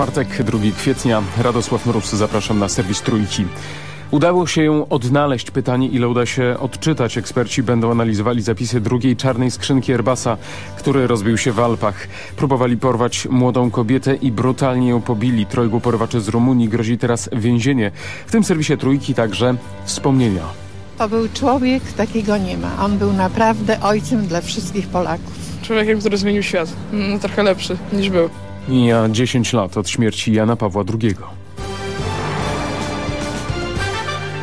Czwartek, 2 kwietnia. Radosław Mróz, zapraszam na serwis Trójki. Udało się ją odnaleźć. Pytanie, ile uda się odczytać. Eksperci będą analizowali zapisy drugiej czarnej skrzynki Airbusa, który rozbił się w Alpach. Próbowali porwać młodą kobietę i brutalnie ją pobili. Trojgu porwaczy z Rumunii grozi teraz więzienie. W tym serwisie Trójki także wspomnienia. To był człowiek, takiego nie ma. On był naprawdę ojcem dla wszystkich Polaków. Człowiekiem, który zmienił świat. No, trochę lepszy niż był. Mija 10 lat od śmierci Jana Pawła II.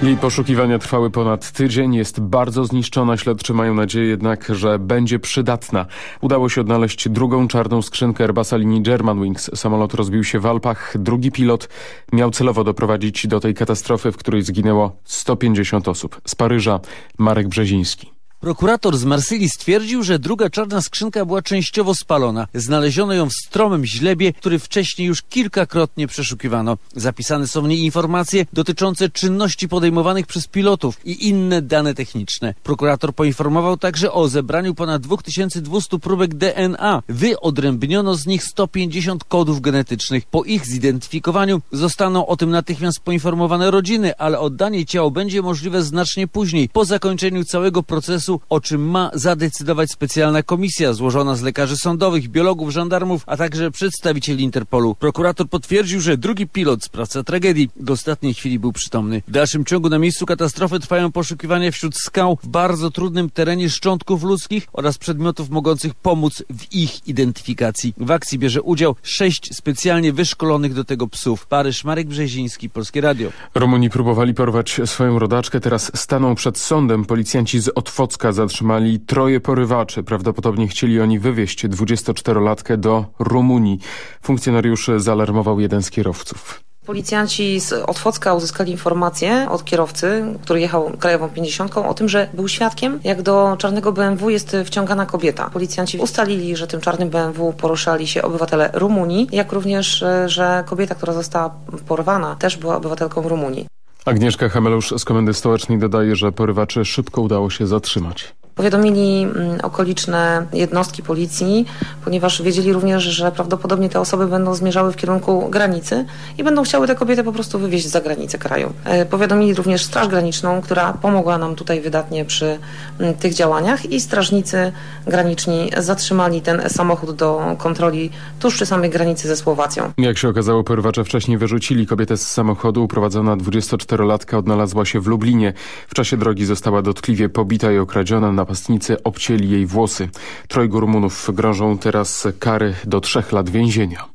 Jej poszukiwania trwały ponad tydzień. Jest bardzo zniszczona. Śledczy mają nadzieję jednak, że będzie przydatna. Udało się odnaleźć drugą czarną skrzynkę Airbusa linii Germanwings. Samolot rozbił się w Alpach. Drugi pilot miał celowo doprowadzić do tej katastrofy, w której zginęło 150 osób. Z Paryża Marek Brzeziński. Prokurator z Marsylii stwierdził, że druga czarna skrzynka była częściowo spalona. Znaleziono ją w stromym źlebie, który wcześniej już kilkakrotnie przeszukiwano. Zapisane są w niej informacje dotyczące czynności podejmowanych przez pilotów i inne dane techniczne. Prokurator poinformował także o zebraniu ponad 2200 próbek DNA. Wyodrębniono z nich 150 kodów genetycznych. Po ich zidentyfikowaniu zostaną o tym natychmiast poinformowane rodziny, ale oddanie ciał będzie możliwe znacznie później, po zakończeniu całego procesu o czym ma zadecydować specjalna komisja złożona z lekarzy sądowych, biologów, żandarmów, a także przedstawicieli Interpolu. Prokurator potwierdził, że drugi pilot, sprawca tragedii, do ostatniej chwili był przytomny. W dalszym ciągu na miejscu katastrofy trwają poszukiwania wśród skał w bardzo trudnym terenie szczątków ludzkich oraz przedmiotów mogących pomóc w ich identyfikacji. W akcji bierze udział sześć specjalnie wyszkolonych do tego psów. Paryż, Marek Brzeziński, Polskie Radio. Rumuni próbowali porwać swoją rodaczkę, teraz staną przed sądem. Policjanci z Otwocka zatrzymali troje porywaczy. Prawdopodobnie chcieli oni wywieźć 24-latkę do Rumunii. Funkcjonariusz zaalarmował jeden z kierowców. Policjanci z Otwocka uzyskali informację od kierowcy, który jechał krajową 50 o tym, że był świadkiem, jak do czarnego BMW jest wciągana kobieta. Policjanci ustalili, że tym czarnym BMW poruszali się obywatele Rumunii, jak również, że kobieta, która została porwana, też była obywatelką Rumunii. Agnieszka Hamelusz z Komendy Stołecznej dodaje, że porywaczy szybko udało się zatrzymać. Powiadomili okoliczne jednostki policji, ponieważ wiedzieli również, że prawdopodobnie te osoby będą zmierzały w kierunku granicy i będą chciały te kobiety po prostu wywieźć za granicę kraju. Powiadomili również Straż Graniczną, która pomogła nam tutaj wydatnie przy tych działaniach i strażnicy graniczni zatrzymali ten samochód do kontroli tuż przy samej granicy ze Słowacją. Jak się okazało, porywacze wcześniej wyrzucili kobietę z samochodu. Uprowadzona 24-latka odnalazła się w Lublinie. W czasie drogi została dotkliwie pobita i okradziona. Napastnicy obcięli jej włosy. Trojgu Rumunów grożą teraz kary do trzech lat więzienia.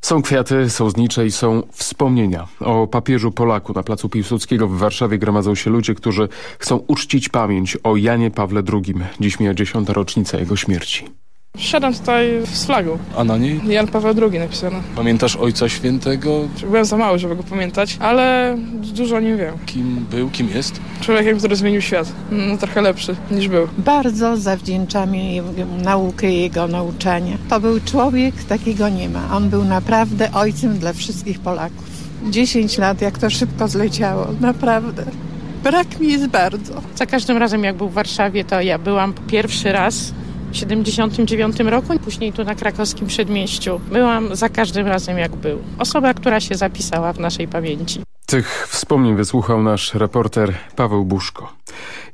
Są kwiaty, są znicze i są wspomnienia. O papieżu Polaku na placu Piłsudskiego w Warszawie gromadzą się ludzie, którzy chcą uczcić pamięć o Janie Pawle II. Dziś mija dziesiąta rocznica jego śmierci. Siadam tutaj z flagą. A na niej? Jan Paweł II napisano. Pamiętasz Ojca Świętego? Byłem za mały, żeby go pamiętać, ale dużo o nim wiem. Kim był, kim jest? Człowiekiem, który zmienił świat. No, trochę lepszy niż był. Bardzo zawdzięczamy jego naukę i jego nauczanie. To był człowiek, takiego nie ma. On był naprawdę ojcem dla wszystkich Polaków. 10 lat, jak to szybko zleciało, naprawdę. Brak mi jest bardzo. Za każdym razem, jak był w Warszawie, to ja byłam pierwszy raz w 79 roku, później tu na krakowskim przedmieściu. Byłam za każdym razem jak był. Osoba, która się zapisała w naszej pamięci. Tych wspomnień wysłuchał nasz reporter Paweł Buszko.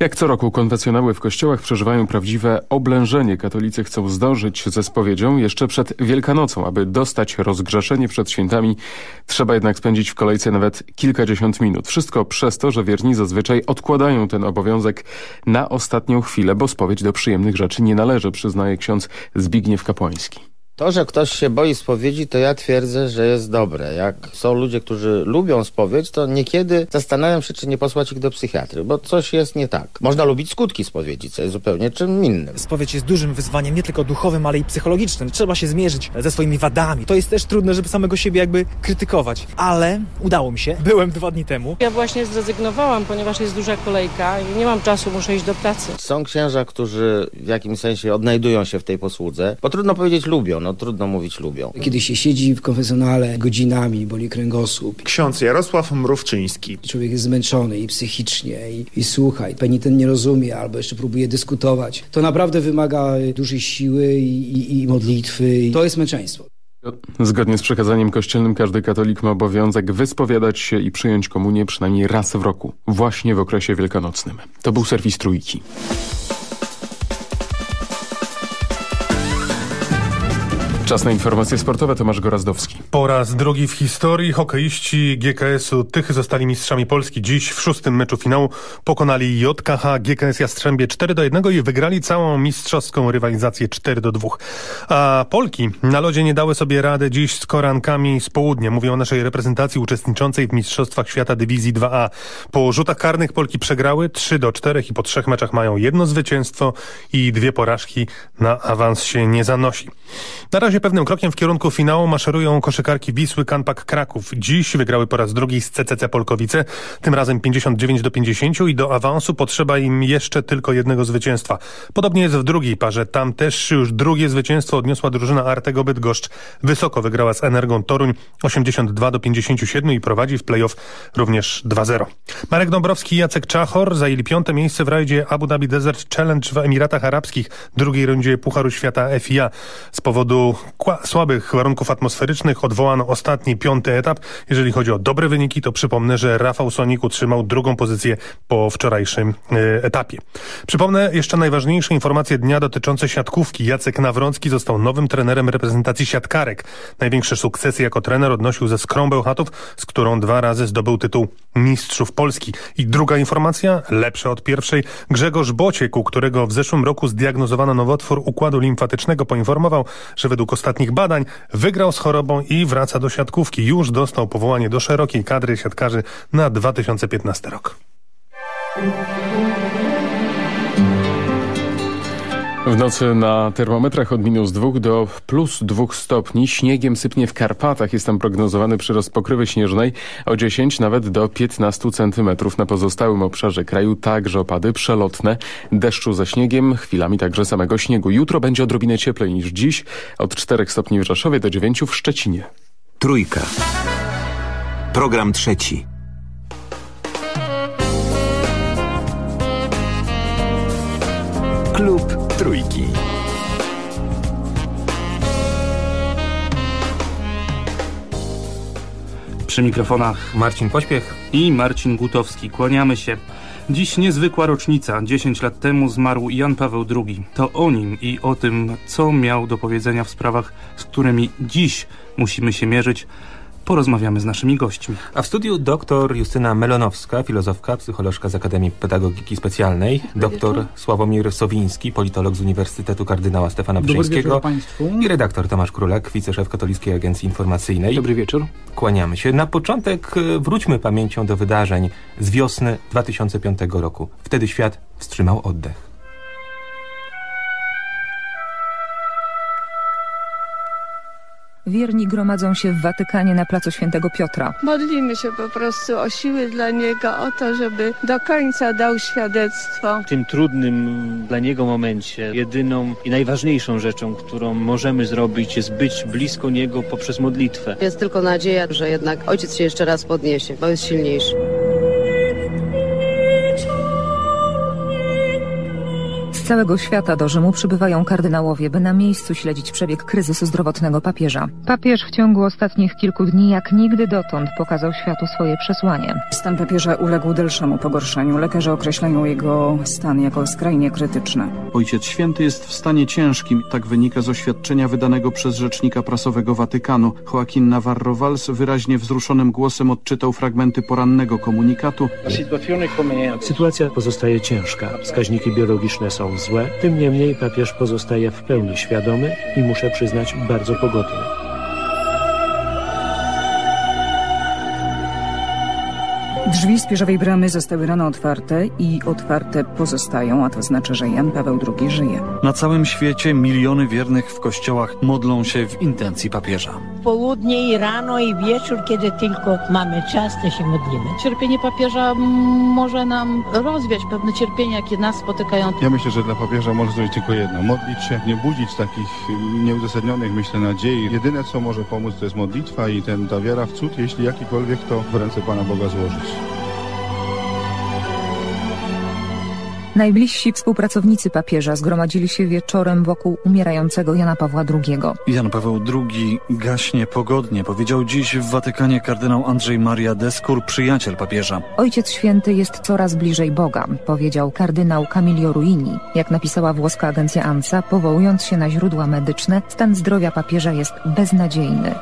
Jak co roku konfesjonały w kościołach przeżywają prawdziwe oblężenie. Katolicy chcą zdążyć ze spowiedzią jeszcze przed Wielkanocą. Aby dostać rozgrzeszenie przed świętami, trzeba jednak spędzić w kolejce nawet kilkadziesiąt minut. Wszystko przez to, że wierni zazwyczaj odkładają ten obowiązek na ostatnią chwilę, bo spowiedź do przyjemnych rzeczy nie należy, przyznaje ksiądz Zbigniew Kapłański. To, że ktoś się boi spowiedzi, to ja twierdzę, że jest dobre. Jak są ludzie, którzy lubią spowiedź, to niekiedy zastanawiam się, czy nie posłać ich do psychiatry, bo coś jest nie tak. Można lubić skutki spowiedzi, co jest zupełnie czym innym. Spowiedź jest dużym wyzwaniem, nie tylko duchowym, ale i psychologicznym. Trzeba się zmierzyć ze swoimi wadami. To jest też trudne, żeby samego siebie jakby krytykować. Ale udało mi się. Byłem dwa dni temu. Ja właśnie zrezygnowałam, ponieważ jest duża kolejka i nie mam czasu, muszę iść do pracy. Są księża, którzy w jakimś sensie odnajdują się w tej posłudze, bo trudno powiedzieć lubią. No, no trudno mówić lubią. Kiedy się siedzi w konfesjonale godzinami, boli kręgosłup. Ksiądz Jarosław Mrówczyński. Człowiek jest zmęczony i psychicznie i, i słucha, i penitent nie rozumie albo jeszcze próbuje dyskutować. To naprawdę wymaga dużej siły i, i, i modlitwy. To jest męczeństwo. Zgodnie z przekazaniem kościelnym każdy katolik ma obowiązek wyspowiadać się i przyjąć komunię przynajmniej raz w roku, właśnie w okresie wielkanocnym. To był serwis Trójki. Czas na informacje sportowe. Tomasz Gorazdowski. Po raz drugi w historii hokeiści GKS-u Tychy zostali mistrzami Polski. Dziś w szóstym meczu finału pokonali JKH GKS Jastrzębie 4 do 1 i wygrali całą mistrzowską rywalizację 4 do 2. A Polki na lodzie nie dały sobie rady dziś z korankami z południa. Mówią o naszej reprezentacji uczestniczącej w Mistrzostwach Świata Dywizji 2A. Po rzutach karnych Polki przegrały 3 do 4 i po trzech meczach mają jedno zwycięstwo i dwie porażki. Na awans się nie zanosi. Na razie pewnym krokiem w kierunku finału maszerują koszykarki Wisły Kanpak Kraków. Dziś wygrały po raz drugi z CCC Polkowice, tym razem 59 do 50 i do awansu potrzeba im jeszcze tylko jednego zwycięstwa. Podobnie jest w drugiej parze. Tam też już drugie zwycięstwo odniosła drużyna Artego Bydgoszcz. Wysoko wygrała z Energą Toruń 82 do 57 i prowadzi w playoff również 2-0. Marek Dąbrowski i Jacek Czachor zajęli piąte miejsce w rajdzie Abu Dhabi Desert Challenge w Emiratach Arabskich, drugiej rundzie Pucharu Świata FIA. Z powodu słabych warunków atmosferycznych odwołano ostatni, piąty etap. Jeżeli chodzi o dobre wyniki, to przypomnę, że Rafał Sonik utrzymał drugą pozycję po wczorajszym y, etapie. Przypomnę jeszcze najważniejsze informacje dnia dotyczące siatkówki. Jacek Nawrącki został nowym trenerem reprezentacji siatkarek. Największe sukcesy jako trener odnosił ze Skrą Bełchatów, z którą dwa razy zdobył tytuł Mistrzów Polski. I druga informacja, lepsza od pierwszej. Grzegorz Bociek, u którego w zeszłym roku zdiagnozowano nowotwór układu limfatycznego, poinformował, że według ostatnich badań wygrał z chorobą i wraca do siatkówki. Już dostał powołanie do szerokiej kadry siatkarzy na 2015 rok. W nocy na termometrach od minus 2 do plus 2 stopni. Śniegiem sypnie w Karpatach. Jest tam prognozowany przyrost pokrywy śnieżnej o 10 nawet do 15 centymetrów. Na pozostałym obszarze kraju także opady przelotne. Deszczu ze śniegiem, chwilami także samego śniegu. Jutro będzie odrobinę cieplej niż dziś. Od 4 stopni w Rzeszowie do 9 w Szczecinie. Trójka. Program trzeci. Klub Trójki. Przy mikrofonach Marcin Pośpiech i Marcin Gutowski. Kłaniamy się. Dziś niezwykła rocznica. 10 lat temu zmarł Jan Paweł II. To o nim i o tym, co miał do powiedzenia w sprawach, z którymi dziś musimy się mierzyć, porozmawiamy z naszymi gośćmi. A w studiu dr Justyna Melonowska, filozofka, psycholożka z Akademii Pedagogiki Specjalnej, dr Sławomir Sowiński, politolog z Uniwersytetu Kardynała Stefana Brzeńskiego i redaktor Tomasz Królek, wiceszef Katolickiej Agencji Informacyjnej. Dobry wieczór. Kłaniamy się. Na początek e, wróćmy pamięcią do wydarzeń z wiosny 2005 roku. Wtedy świat wstrzymał oddech. Wierni gromadzą się w Watykanie na placu Świętego Piotra. Modlimy się po prostu o siły dla niego, o to, żeby do końca dał świadectwo. W tym trudnym dla niego momencie jedyną i najważniejszą rzeczą, którą możemy zrobić jest być blisko niego poprzez modlitwę. Jest tylko nadzieja, że jednak ojciec się jeszcze raz podniesie, bo jest silniejszy. Całego świata do Rzymu przybywają kardynałowie, by na miejscu śledzić przebieg kryzysu zdrowotnego papieża. Papież w ciągu ostatnich kilku dni jak nigdy dotąd pokazał światu swoje przesłanie. Stan papieża uległ dalszemu pogorszeniu. Lekarze określają jego stan jako skrajnie krytyczny. Ojciec Święty jest w stanie ciężkim, tak wynika z oświadczenia wydanego przez rzecznika prasowego Watykanu. Joaquin Navarro Valls wyraźnie wzruszonym głosem odczytał fragmenty porannego komunikatu. Sytuacja pozostaje ciężka. Wskaźniki biologiczne są złe, tym niemniej papież pozostaje w pełni świadomy i muszę przyznać bardzo pogodny. Drzwi Spierzowej Bramy zostały rano otwarte i otwarte pozostają, a to znaczy, że Jan Paweł II żyje. Na całym świecie miliony wiernych w kościołach modlą się w intencji papieża. Południe i rano i wieczór, kiedy tylko mamy czas, to się modlimy. Cierpienie papieża może nam rozwiać pewne cierpienia, jakie nas spotykają. Ja myślę, że dla papieża może zrobić tylko jedno. Modlić się, nie budzić takich nieuzasadnionych, myślę, nadziei. Jedyne, co może pomóc, to jest modlitwa i ten, ta wiara w cud, jeśli jakikolwiek, to w ręce Pana Boga złożyć. Najbliżsi współpracownicy papieża zgromadzili się wieczorem wokół umierającego Jana Pawła II. Jan Paweł II gaśnie pogodnie, powiedział dziś w Watykanie kardynał Andrzej Maria Deskur, przyjaciel papieża. Ojciec Święty jest coraz bliżej Boga, powiedział kardynał Camilio Ruini. Jak napisała włoska agencja ANSA, powołując się na źródła medyczne, stan zdrowia papieża jest beznadziejny.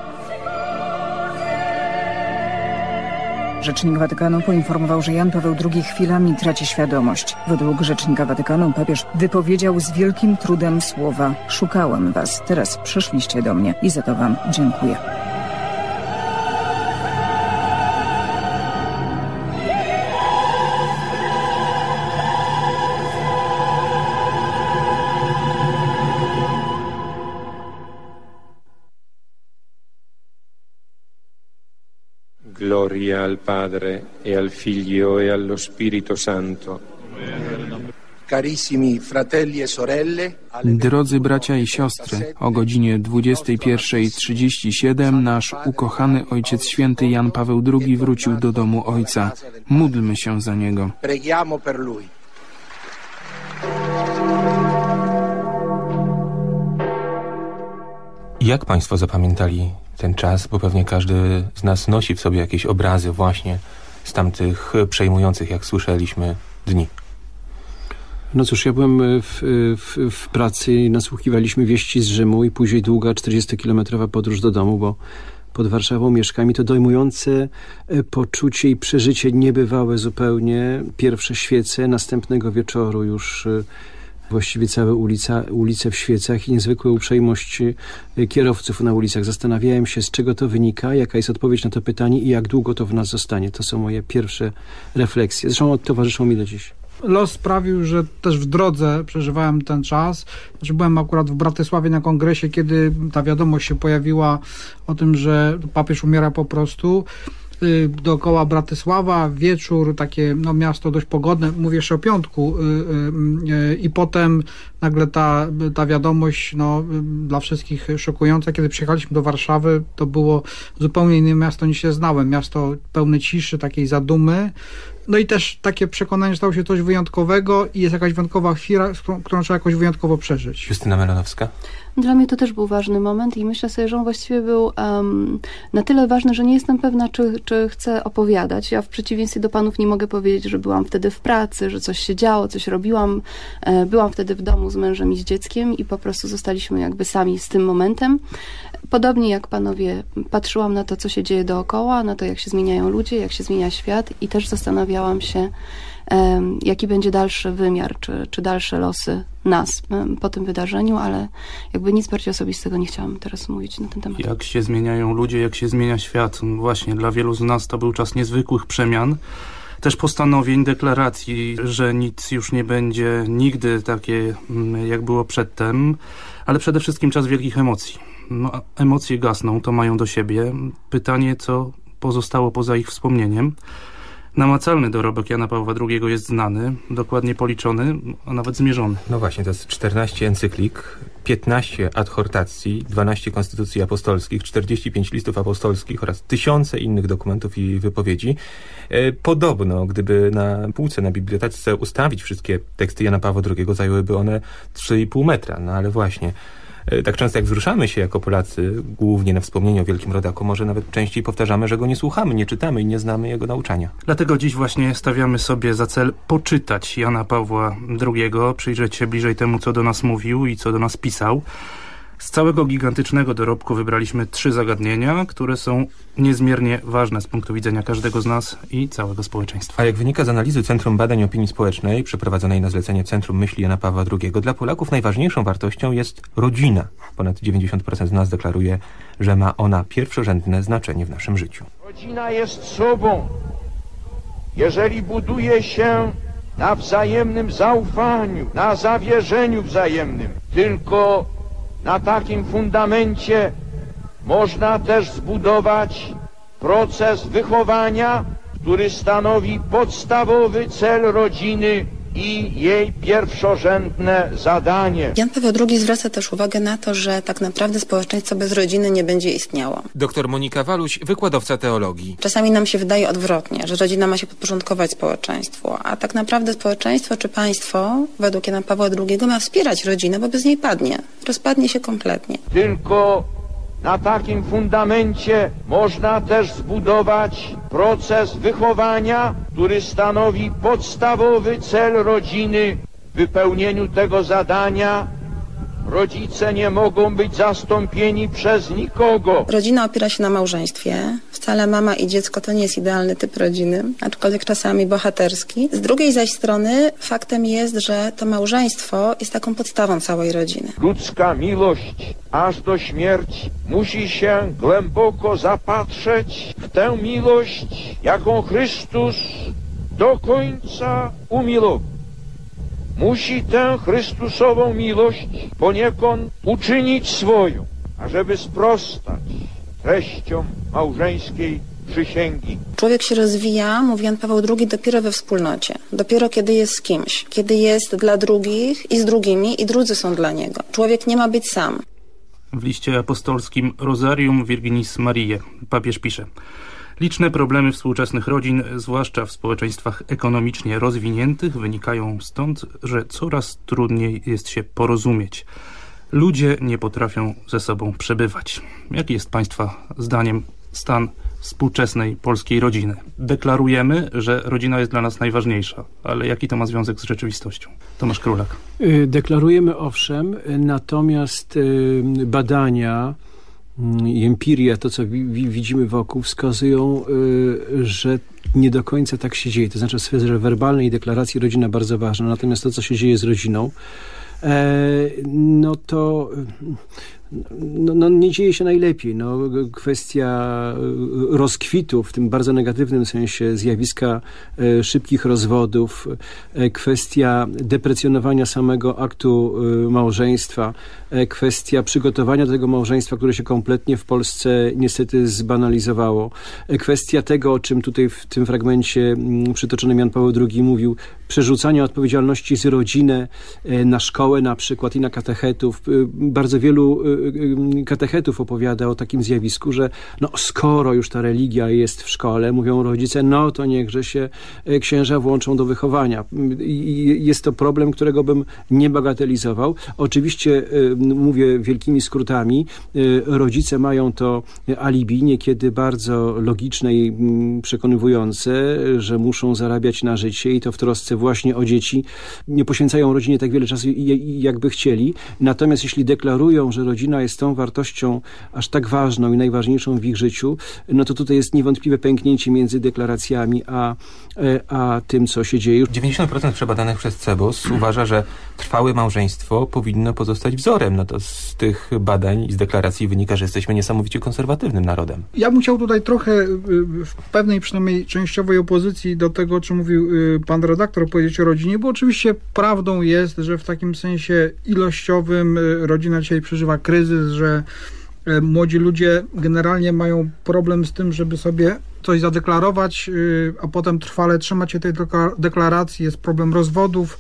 Rzecznik Watykanu poinformował, że Jan Paweł II chwilami traci świadomość. Według rzecznika Watykanu papież wypowiedział z wielkim trudem słowa Szukałem was, teraz przyszliście do mnie i za to wam dziękuję. Gloria al Padre e al Figlio e allo Spirito Santo. Carissimi fratelli e sorelle, Drodzy bracia i siostry, o godzinie 21.37 nasz ukochany Ojciec Święty Jan Paweł II wrócił do domu Ojca. Módlmy się za niego. preghiamo per lui. Jak Państwo zapamiętali ten czas, bo pewnie każdy z nas nosi w sobie jakieś obrazy właśnie z tamtych przejmujących, jak słyszeliśmy, dni. No cóż, ja byłem w, w, w pracy nasłuchiwaliśmy wieści z Rzymu i później długa 40-kilometrowa podróż do domu, bo pod Warszawą mieszkam i to dojmujące e, poczucie i przeżycie niebywałe zupełnie. Pierwsze świece, następnego wieczoru już e, właściwie całe ulica, ulice w świecach i niezwykła uprzejmość e, kierowców na ulicach. Zastanawiałem się, z czego to wynika, jaka jest odpowiedź na to pytanie i jak długo to w nas zostanie. To są moje pierwsze refleksje. Zresztą towarzyszą mi do dziś. Los sprawił, że też w drodze przeżywałem ten czas. Znaczy byłem akurat w Bratysławie na kongresie, kiedy ta wiadomość się pojawiła o tym, że papież umiera po prostu. Y, Dookoła Bratysława, wieczór, takie no, miasto dość pogodne, mówię jeszcze o piątku, y, y, i potem nagle ta, ta wiadomość no, dla wszystkich szokująca. Kiedy przyjechaliśmy do Warszawy, to było zupełnie inne miasto niż się znałem. Miasto pełne ciszy, takiej zadumy. No i też takie przekonanie, że stało się coś wyjątkowego i jest jakaś wyjątkowa chwila, którą trzeba jakoś wyjątkowo przeżyć. Justyna Melanowska. Dla mnie to też był ważny moment i myślę sobie, że on właściwie był um, na tyle ważny, że nie jestem pewna, czy, czy chcę opowiadać. Ja w przeciwieństwie do panów nie mogę powiedzieć, że byłam wtedy w pracy, że coś się działo, coś robiłam. E, byłam wtedy w domu z mężem i z dzieckiem i po prostu zostaliśmy jakby sami z tym momentem. Podobnie jak panowie, patrzyłam na to, co się dzieje dookoła, na to, jak się zmieniają ludzie, jak się zmienia świat i też zastanawiałam się, jaki będzie dalszy wymiar, czy, czy dalsze losy nas po tym wydarzeniu, ale jakby nic bardziej osobistego nie chciałam teraz mówić na ten temat. Jak się zmieniają ludzie, jak się zmienia świat. No Właśnie dla wielu z nas to był czas niezwykłych przemian. Też postanowień, deklaracji, że nic już nie będzie nigdy takie, mm, jak było przedtem, ale przede wszystkim czas wielkich emocji. No, emocje gasną, to mają do siebie. Pytanie, co pozostało poza ich wspomnieniem. Namacalny dorobek Jana Pawła II jest znany, dokładnie policzony, a nawet zmierzony. No właśnie, to jest 14 encyklik, 15 adhortacji, 12 konstytucji apostolskich, 45 listów apostolskich oraz tysiące innych dokumentów i wypowiedzi. E, Podobno, gdyby na półce, na bibliotece ustawić wszystkie teksty Jana Pawła II, zajęłyby one 3,5 metra. No ale właśnie, tak często jak wzruszamy się jako Polacy, głównie na wspomnieniu o wielkim rodaku, może nawet częściej powtarzamy, że go nie słuchamy, nie czytamy i nie znamy jego nauczania. Dlatego dziś właśnie stawiamy sobie za cel poczytać Jana Pawła II, przyjrzeć się bliżej temu, co do nas mówił i co do nas pisał. Z całego gigantycznego dorobku wybraliśmy trzy zagadnienia, które są niezmiernie ważne z punktu widzenia każdego z nas i całego społeczeństwa. A jak wynika z analizy Centrum Badań Opinii Społecznej, przeprowadzonej na zlecenie Centrum Myśli Jana Pawła II, dla Polaków najważniejszą wartością jest rodzina. Ponad 90% z nas deklaruje, że ma ona pierwszorzędne znaczenie w naszym życiu. Rodzina jest sobą. Jeżeli buduje się na wzajemnym zaufaniu, na zawierzeniu wzajemnym, tylko na takim fundamencie można też zbudować proces wychowania, który stanowi podstawowy cel rodziny i jej pierwszorzędne zadanie. Jan Paweł II zwraca też uwagę na to, że tak naprawdę społeczeństwo bez rodziny nie będzie istniało. Doktor Monika Waluś, wykładowca teologii. Czasami nam się wydaje odwrotnie, że rodzina ma się podporządkować społeczeństwu, a tak naprawdę społeczeństwo czy państwo według Jana Pawła II ma wspierać rodzinę, bo bez niej padnie. Rozpadnie się kompletnie. Tylko na takim fundamencie można też zbudować proces wychowania, który stanowi podstawowy cel rodziny. W wypełnieniu tego zadania rodzice nie mogą być zastąpieni przez nikogo. Rodzina opiera się na małżeństwie. Wcale mama i dziecko to nie jest idealny typ rodziny, aczkolwiek czasami bohaterski. Z drugiej zaś strony faktem jest, że to małżeństwo jest taką podstawą całej rodziny. Ludzka miłość aż do śmierci musi się głęboko zapatrzeć w tę miłość, jaką Chrystus do końca umilował. Musi tę Chrystusową miłość poniekąd uczynić swoją, ażeby sprostać treściom małżeńskiej przysięgi. Człowiek się rozwija, mówi Jan Paweł II, dopiero we wspólnocie. Dopiero kiedy jest z kimś. Kiedy jest dla drugich i z drugimi i drudzy są dla niego. Człowiek nie ma być sam. W liście apostolskim Rosarium Virginis Mariae papież pisze Liczne problemy współczesnych rodzin, zwłaszcza w społeczeństwach ekonomicznie rozwiniętych, wynikają stąd, że coraz trudniej jest się porozumieć. Ludzie nie potrafią ze sobą przebywać. Jaki jest Państwa zdaniem stan współczesnej polskiej rodziny? Deklarujemy, że rodzina jest dla nas najważniejsza, ale jaki to ma związek z rzeczywistością? Tomasz Królak. Y, deklarujemy owszem, natomiast y, badania i empiria, to co widzimy wokół, wskazują, y, że nie do końca tak się dzieje. To znaczy w sferze werbalnej deklaracji rodzina bardzo ważna, natomiast to, co się dzieje z rodziną, e, no to no, no, nie dzieje się najlepiej. No, kwestia e, rozkwitu, w tym bardzo negatywnym sensie zjawiska e, szybkich rozwodów, e, kwestia deprecjonowania samego aktu małżeństwa, kwestia przygotowania do tego małżeństwa, które się kompletnie w Polsce niestety zbanalizowało, kwestia tego, o czym tutaj w tym fragmencie przytoczonym Jan Paweł II mówił, przerzucania odpowiedzialności z rodziny na szkołę na przykład i na katechetów. Bardzo wielu katechetów opowiada o takim zjawisku, że no, skoro już ta religia jest w szkole, mówią rodzice, no to niechże się y, księża włączą do wychowania. I jest to problem, którego bym nie bagatelizował. Oczywiście mówię wielkimi skrótami. Rodzice mają to alibi, niekiedy bardzo logiczne i mm, przekonywujące, że muszą zarabiać na życie i to w trosce właśnie o dzieci. Nie poświęcają rodzinie tak wiele czasu, jakby chcieli. Natomiast jeśli deklarują, że rodzina rodzina jest tą wartością aż tak ważną i najważniejszą w ich życiu, no to tutaj jest niewątpliwe pęknięcie między deklaracjami a, e, a tym, co się dzieje. 90% przebadanych przez CEBOS uważa, że trwałe małżeństwo powinno pozostać wzorem. No to z tych badań i z deklaracji wynika, że jesteśmy niesamowicie konserwatywnym narodem. Ja bym chciał tutaj trochę y, w pewnej przynajmniej częściowej opozycji do tego, o czym mówił y, pan redaktor, powiedzieć o rodzinie, bo oczywiście prawdą jest, że w takim sensie ilościowym y, rodzina dzisiaj przeżywa kryzys, kryzys, że e, młodzi ludzie generalnie mają problem z tym, żeby sobie coś zadeklarować, y, a potem trwale trzymać się tej deklaracji, jest problem rozwodów,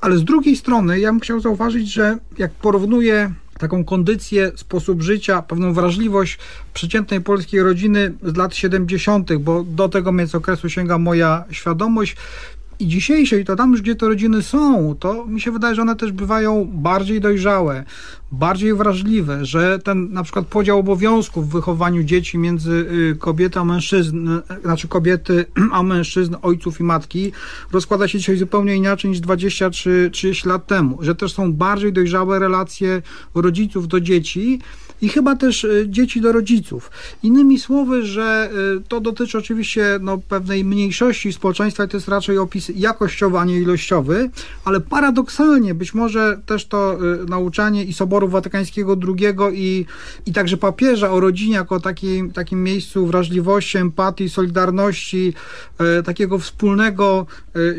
ale z drugiej strony ja bym chciał zauważyć, że jak porównuję taką kondycję, sposób życia, pewną wrażliwość przeciętnej polskiej rodziny z lat 70., bo do tego więc okresu sięga moja świadomość, i dzisiejszej, to tam gdzie te rodziny są, to mi się wydaje, że one też bywają bardziej dojrzałe, bardziej wrażliwe, że ten na przykład podział obowiązków w wychowaniu dzieci między y, kobiety a mężczyzn, znaczy kobiety a mężczyzn, ojców i matki, rozkłada się dzisiaj zupełnie inaczej niż 20 czy 30 lat temu, że też są bardziej dojrzałe relacje rodziców do dzieci, i chyba też y, dzieci do rodziców. Innymi słowy, że y, to dotyczy oczywiście no, pewnej mniejszości społeczeństwa, to jest raczej opis jakościowy, a nie ilościowy, ale paradoksalnie być może też to y, nauczanie i Soboru Watykańskiego II i, i także papieża o rodzinie jako takim, takim miejscu wrażliwości, empatii, solidarności, takiego wspólnego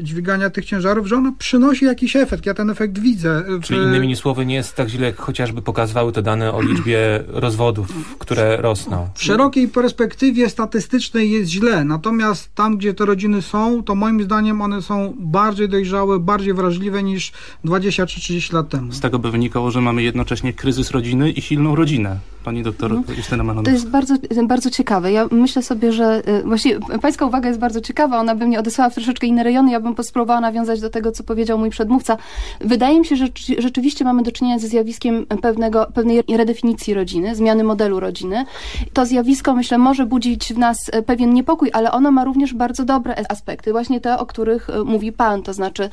dźwigania tych ciężarów, że ona przynosi jakiś efekt. Ja ten efekt widzę. Czyli innymi słowy nie jest tak źle, jak chociażby pokazywały te dane o liczbie rozwodów, które rosną? W szerokiej perspektywie statystycznej jest źle, natomiast tam, gdzie te rodziny są, to moim zdaniem one są bardziej dojrzałe, bardziej wrażliwe niż 20 czy 30 lat temu. Z tego by wynikało, że mamy jednocześnie kryzys rodziny i silną rodzinę. Pani doktor mhm. Justyna Malonowska. To jest bardzo, bardzo ciekawe. Ja myślę sobie, że y, właściwie pańska uwaga jest bardzo ciekawa. Ona by mnie odesłała w troszeczkę inne rejony. Ja bym spróbowała nawiązać do tego, co powiedział mój przedmówca. Wydaje mi się, że rzeczywiście mamy do czynienia ze zjawiskiem pewnego, pewnej redefinicji rodziny, zmiany modelu rodziny. To zjawisko, myślę, może budzić w nas e, pewien niepokój, ale ono ma również bardzo dobre aspekty. Właśnie te, o których e, mówi pan. To znaczy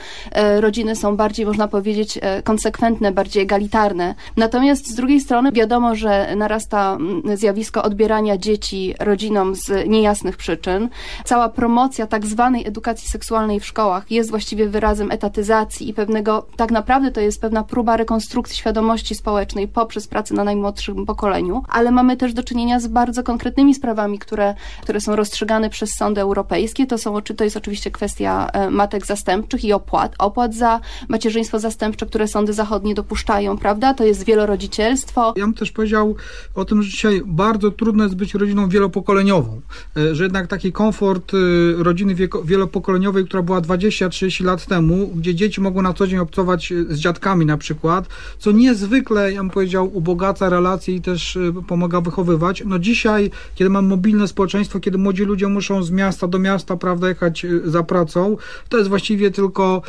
rodziny są bardziej, można powiedzieć, konsekwentne, bardziej egalitarne. Natomiast z drugiej strony wiadomo, że narasta mm, zjawisko odbierania dzieci rodzinom z niejasnych przyczyn. Cała promocja tak zwanej edukacji seksualnej w szkołach jest właściwie wyrazem etatyzacji i pewnego, tak naprawdę to jest pewna próba rekonstrukcji świadomości społecznej poprzez pracę na najmłodszym pokoleniu, ale mamy też do czynienia z bardzo konkretnymi sprawami, które, które są rozstrzygane przez sądy europejskie. To, są, to jest oczywiście kwestia e, matek zastępczych i opłat. Opłat za macierzyństwo zastępcze, które sądy zachodnie dopuszczają, prawda? To jest wielorodzicielstwo. Ja bym też powiedział o tym, że dzisiaj bardzo trudno jest być rodziną wielopokoleniową, e, że jednak taki komfort e, rodziny wielopokoleniowej, która była 20-30 lat temu, gdzie dzieci mogą na co dzień obcować e, z dziadkami na przykład, co niezwykle, ja bym powiedział, ubogaca relacje i też pomaga wychowywać. No dzisiaj, kiedy mamy mobilne społeczeństwo, kiedy młodzi ludzie muszą z miasta do miasta, prawda, jechać za pracą, to jest właściwie tylko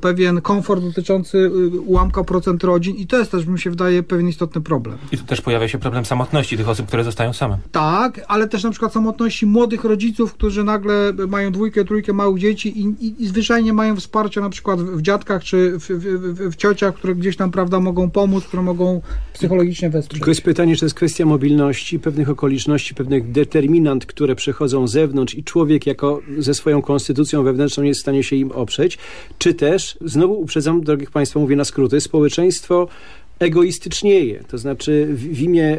pewien komfort dotyczący ułamka procent rodzin i to jest też, mi się wydaje, pewien istotny problem. I tu też pojawia się problem samotności tych osób, które zostają same. Tak, ale też na przykład samotności młodych rodziców, którzy nagle mają dwójkę, trójkę małych dzieci i, i, i zwyczajnie mają wsparcie na przykład w, w dziadkach czy w, w, w, ciociach, które gdzieś tam, prawda, mogą pomóc, które mogą psychologicznie wesprzeć. Tylko jest pytanie, czy to jest kwestia mobilności, pewnych okoliczności, pewnych determinant, które przychodzą z zewnątrz i człowiek jako ze swoją konstytucją wewnętrzną nie jest w stanie się im oprzeć, czy też, znowu uprzedzam, drogich Państwa, mówię na skróty, społeczeństwo egoistycznieje. To znaczy w, imię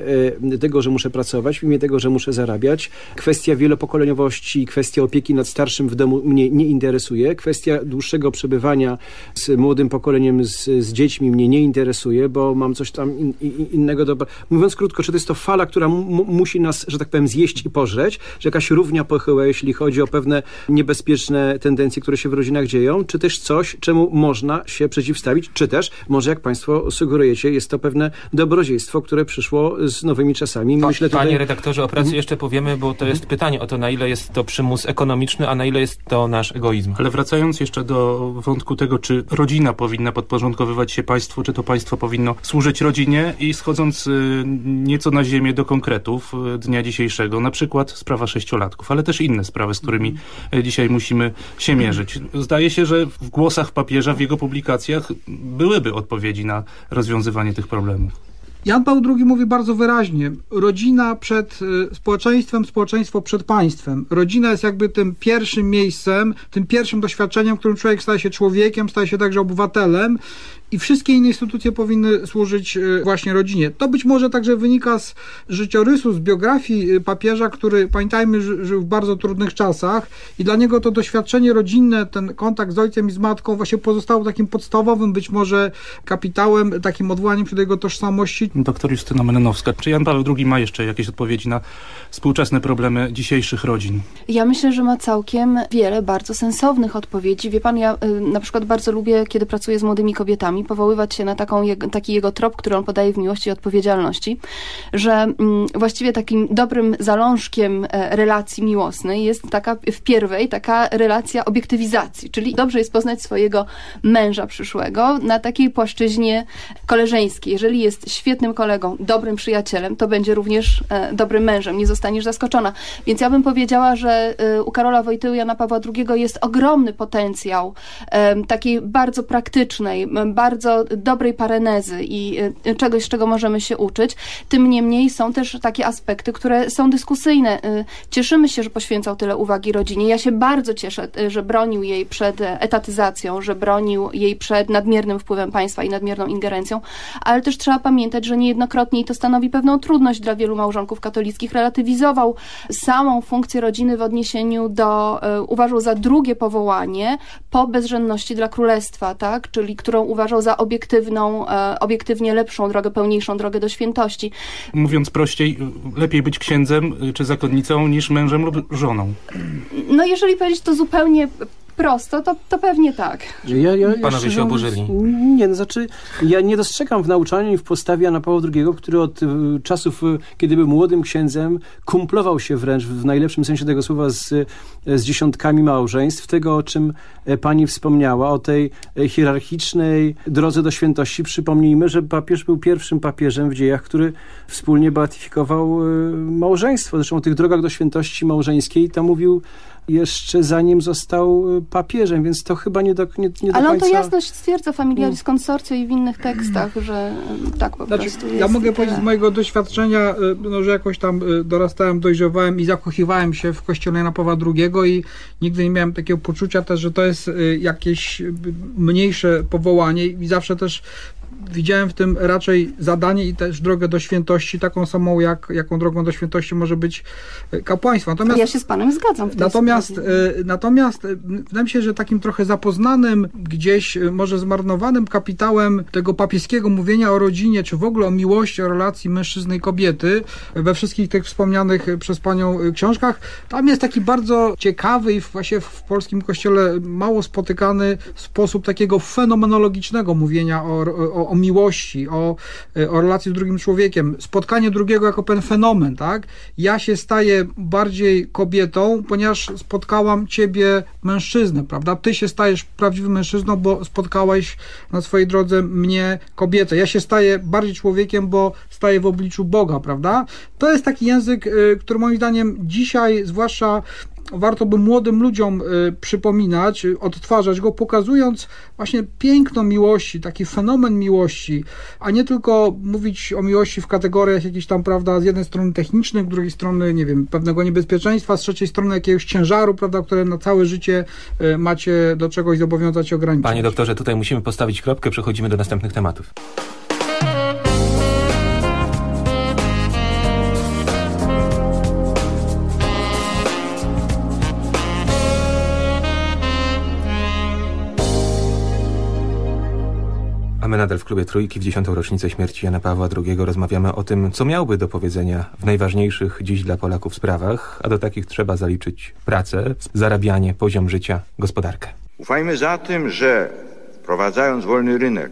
e, tego, że muszę pracować, w imię tego, że muszę zarabiać. Kwestia wielopokoleniowości, kwestia opieki nad starszym w domu mnie nie interesuje. Kwestia dłuższego przebywania z młodym pokoleniem, z, z dziećmi mnie nie interesuje, bo mam coś tam in, in, innego do... Mówiąc krótko, czy to jest to fala, która musi nas, że tak powiem, zjeść i pożreć, że jakaś równia pochyła, jeśli chodzi o pewne niebezpieczne tendencje, które się w rodzinach dzieją, czy też coś, czemu można się przeciwstawić, czy też, może jak Państwo sugerujecie, jest to pewne dobrodziejstwo, które przyszło z nowymi czasami. Pa, Myślę tutaj... Panie redaktorze, o pracy mhm. jeszcze powiemy, bo to jest mhm. pytanie o to, na ile jest to przymus ekonomiczny, a na ile jest to nasz egoizm. Ale wracając jeszcze do wątku tego, czy rodzina powinna podporządkowywać się państwu, czy to państwo powinno służyć rodzinie i schodząc y, nieco na ziemię do konkretów y, dnia dzisiejszego, na przykład sprawa sześciolatków, ale też inne sprawy, z którymi mhm. y, dzisiaj musimy się mierzyć. Zdaje się, że w głosach papieża, w jego publikacjach byłyby odpowiedzi na rozwiązywanie rozwiązywanie tych problemów. Jan Paweł II mówi bardzo wyraźnie: rodzina przed y, społeczeństwem, społeczeństwo przed państwem. Rodzina jest jakby tym pierwszym miejscem, tym pierwszym doświadczeniem, w którym człowiek staje się człowiekiem, staje się także obywatelem i wszystkie inne instytucje powinny służyć e, właśnie rodzinie. To być może także wynika z życiorysu, z biografii e, papieża, który, pamiętajmy, żył w bardzo trudnych czasach i dla niego to doświadczenie rodzinne, ten kontakt z ojcem i z matką właśnie pozostało takim podstawowym być może kapitałem, takim odwołaniem się do jego tożsamości. Doktor Justyna Melenowska, czy Jan Paweł II ma jeszcze jakieś odpowiedzi na współczesne problemy dzisiejszych rodzin? Ja myślę, że ma całkiem wiele bardzo sensownych odpowiedzi. Wie pan, ja y, na przykład bardzo lubię, kiedy pracuję z młodymi kobietami, powoływać się na taką, taki jego trop, który on podaje w miłości i odpowiedzialności, że mm, właściwie takim dobrym zalążkiem e, relacji miłosnej jest taka w pierwej taka relacja obiektywizacji, czyli dobrze jest poznać swojego męża przyszłego na takiej płaszczyźnie koleżeńskiej. Jeżeli jest świetnym kolegą, dobrym przyjacielem, to będzie również e, dobrym mężem. Nie zostaniesz zaskoczona. Więc ja bym powiedziała, że e, u Karola Wojtyły Jana Pawła II jest ogromny potencjał takiej bardzo praktycznej, bardzo dobrej parenezy i czegoś, z czego możemy się uczyć. Tym niemniej są też takie aspekty, które są dyskusyjne. Cieszymy się, że poświęcał tyle uwagi rodzinie. Ja się bardzo cieszę, że bronił jej przed etatyzacją, że bronił jej przed nadmiernym wpływem państwa i nadmierną ingerencją, ale też trzeba pamiętać, że że niejednokrotnie i to stanowi pewną trudność dla wielu małżonków katolickich, relatywizował samą funkcję rodziny w odniesieniu do, e, uważał za drugie powołanie po bezrzędności dla królestwa, tak? czyli którą uważał za obiektywną, e, obiektywnie lepszą drogę, pełniejszą drogę do świętości. Mówiąc prościej, lepiej być księdzem czy zakonnicą niż mężem lub żoną. No jeżeli powiedzieć to zupełnie prosto, to, to pewnie tak. Ja, ja, Panowie się oburzyli. Nie, no znaczy, ja nie dostrzegam w nauczaniu i w postawie Jana Pawła II, który od y, czasów, y, kiedy był młodym księdzem, kumplował się wręcz w najlepszym sensie tego słowa z, z dziesiątkami małżeństw. Tego, o czym e, pani wspomniała, o tej e, hierarchicznej drodze do świętości. Przypomnijmy, że papież był pierwszym papieżem w dziejach, który wspólnie beatyfikował e, małżeństwo. Zresztą o tych drogach do świętości małżeńskiej to mówił jeszcze zanim został y, papieżem, więc to chyba nie do, nie, nie do Ale on końca... to jasno stwierdza Familiaris Consortio i w innych tekstach, że y, tak po Znaczy, prostu ja mogę powiedzieć z mojego doświadczenia, y, no, że jakoś tam y, dorastałem, dojrzewałem i zakochiwałem się w kościele Jana Pawła II i nigdy nie miałem takiego poczucia też, że to jest jakieś mniejsze powołanie i zawsze też widziałem w tym raczej zadanie i też drogę do świętości, taką samą, jak, jaką drogą do świętości może być y, kapłaństwo. Natomiast Ja się z panem zgadzam Natomiast, sprawie. e, natomiast e, wydaje mi się, że takim trochę zapoznanym, gdzieś e, może zmarnowanym kapitałem tego papieskiego mówienia o rodzinie, czy w ogóle o miłości, o relacji mężczyzny i kobiety we wszystkich tych wspomnianych e, przez panią e, książkach, tam jest taki bardzo ciekawy i właśnie w polskim kościele mało spotykany sposób takiego fenomenologicznego mówienia o, o, o miłości, o, e, o relacji z drugim człowiekiem. Spotkanie drugiego jako pewien fenomen, tak? Ja się staję bardziej kobietą, ponieważ spotkałam ciebie mężczyznę, prawda? Ty się stajesz prawdziwym mężczyzną, bo spotkałeś na swojej drodze mnie kobietę. Ja się staję bardziej człowiekiem, bo staję w obliczu Boga, prawda? To jest taki język, y, który moim zdaniem dzisiaj, zwłaszcza warto by młodym ludziom y, przypominać, y, odtwarzać go, pokazując właśnie piękno miłości, taki fenomen miłości, a nie tylko mówić o miłości w kategoriach jakichś tam, prawda, z jednej strony technicznych, z drugiej strony, nie wiem, pewnego niebezpieczeństwa, z trzeciej strony jakiegoś ciężaru, prawda, które na całe życie y, macie do czegoś zobowiązać i ograniczyć. Panie doktorze, tutaj musimy postawić kropkę, przechodzimy do następnych tematów. A my nadal w klubie Trójki w dziesiątą rocznicę śmierci Jana Pawła II rozmawiamy o tym, co miałby do powiedzenia w najważniejszych dziś dla Polaków sprawach, a do takich trzeba zaliczyć pracę, zarabianie, poziom życia, gospodarkę. Ufajmy zatem, że wprowadzając wolny rynek,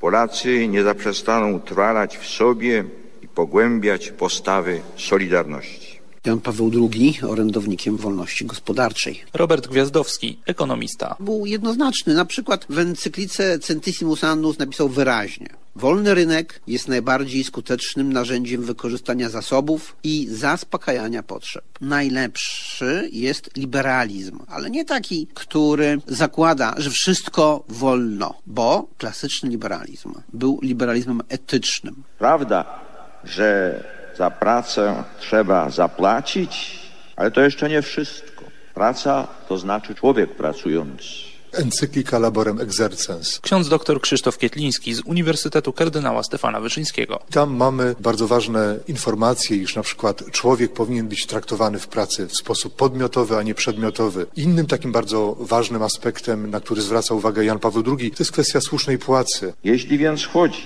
Polacy nie zaprzestaną utrwalać w sobie i pogłębiać postawy solidarności. Jan Paweł II orędownikiem wolności gospodarczej. Robert Gwiazdowski, ekonomista. Był jednoznaczny. Na przykład w encyklice Centissimus Annus napisał wyraźnie. Wolny rynek jest najbardziej skutecznym narzędziem wykorzystania zasobów i zaspokajania potrzeb. Najlepszy jest liberalizm, ale nie taki, który zakłada, że wszystko wolno, bo klasyczny liberalizm był liberalizmem etycznym. Prawda, że za pracę trzeba zapłacić, ale to jeszcze nie wszystko. Praca to znaczy człowiek pracujący. Encyklika Laborem Exercens. Ksiądz dr Krzysztof Kietliński z Uniwersytetu Kardynała Stefana Wyszyńskiego. Tam mamy bardzo ważne informacje, iż na przykład człowiek powinien być traktowany w pracy w sposób podmiotowy, a nie przedmiotowy. Innym takim bardzo ważnym aspektem, na który zwraca uwagę Jan Paweł II, to jest kwestia słusznej płacy. Jeśli więc chodzi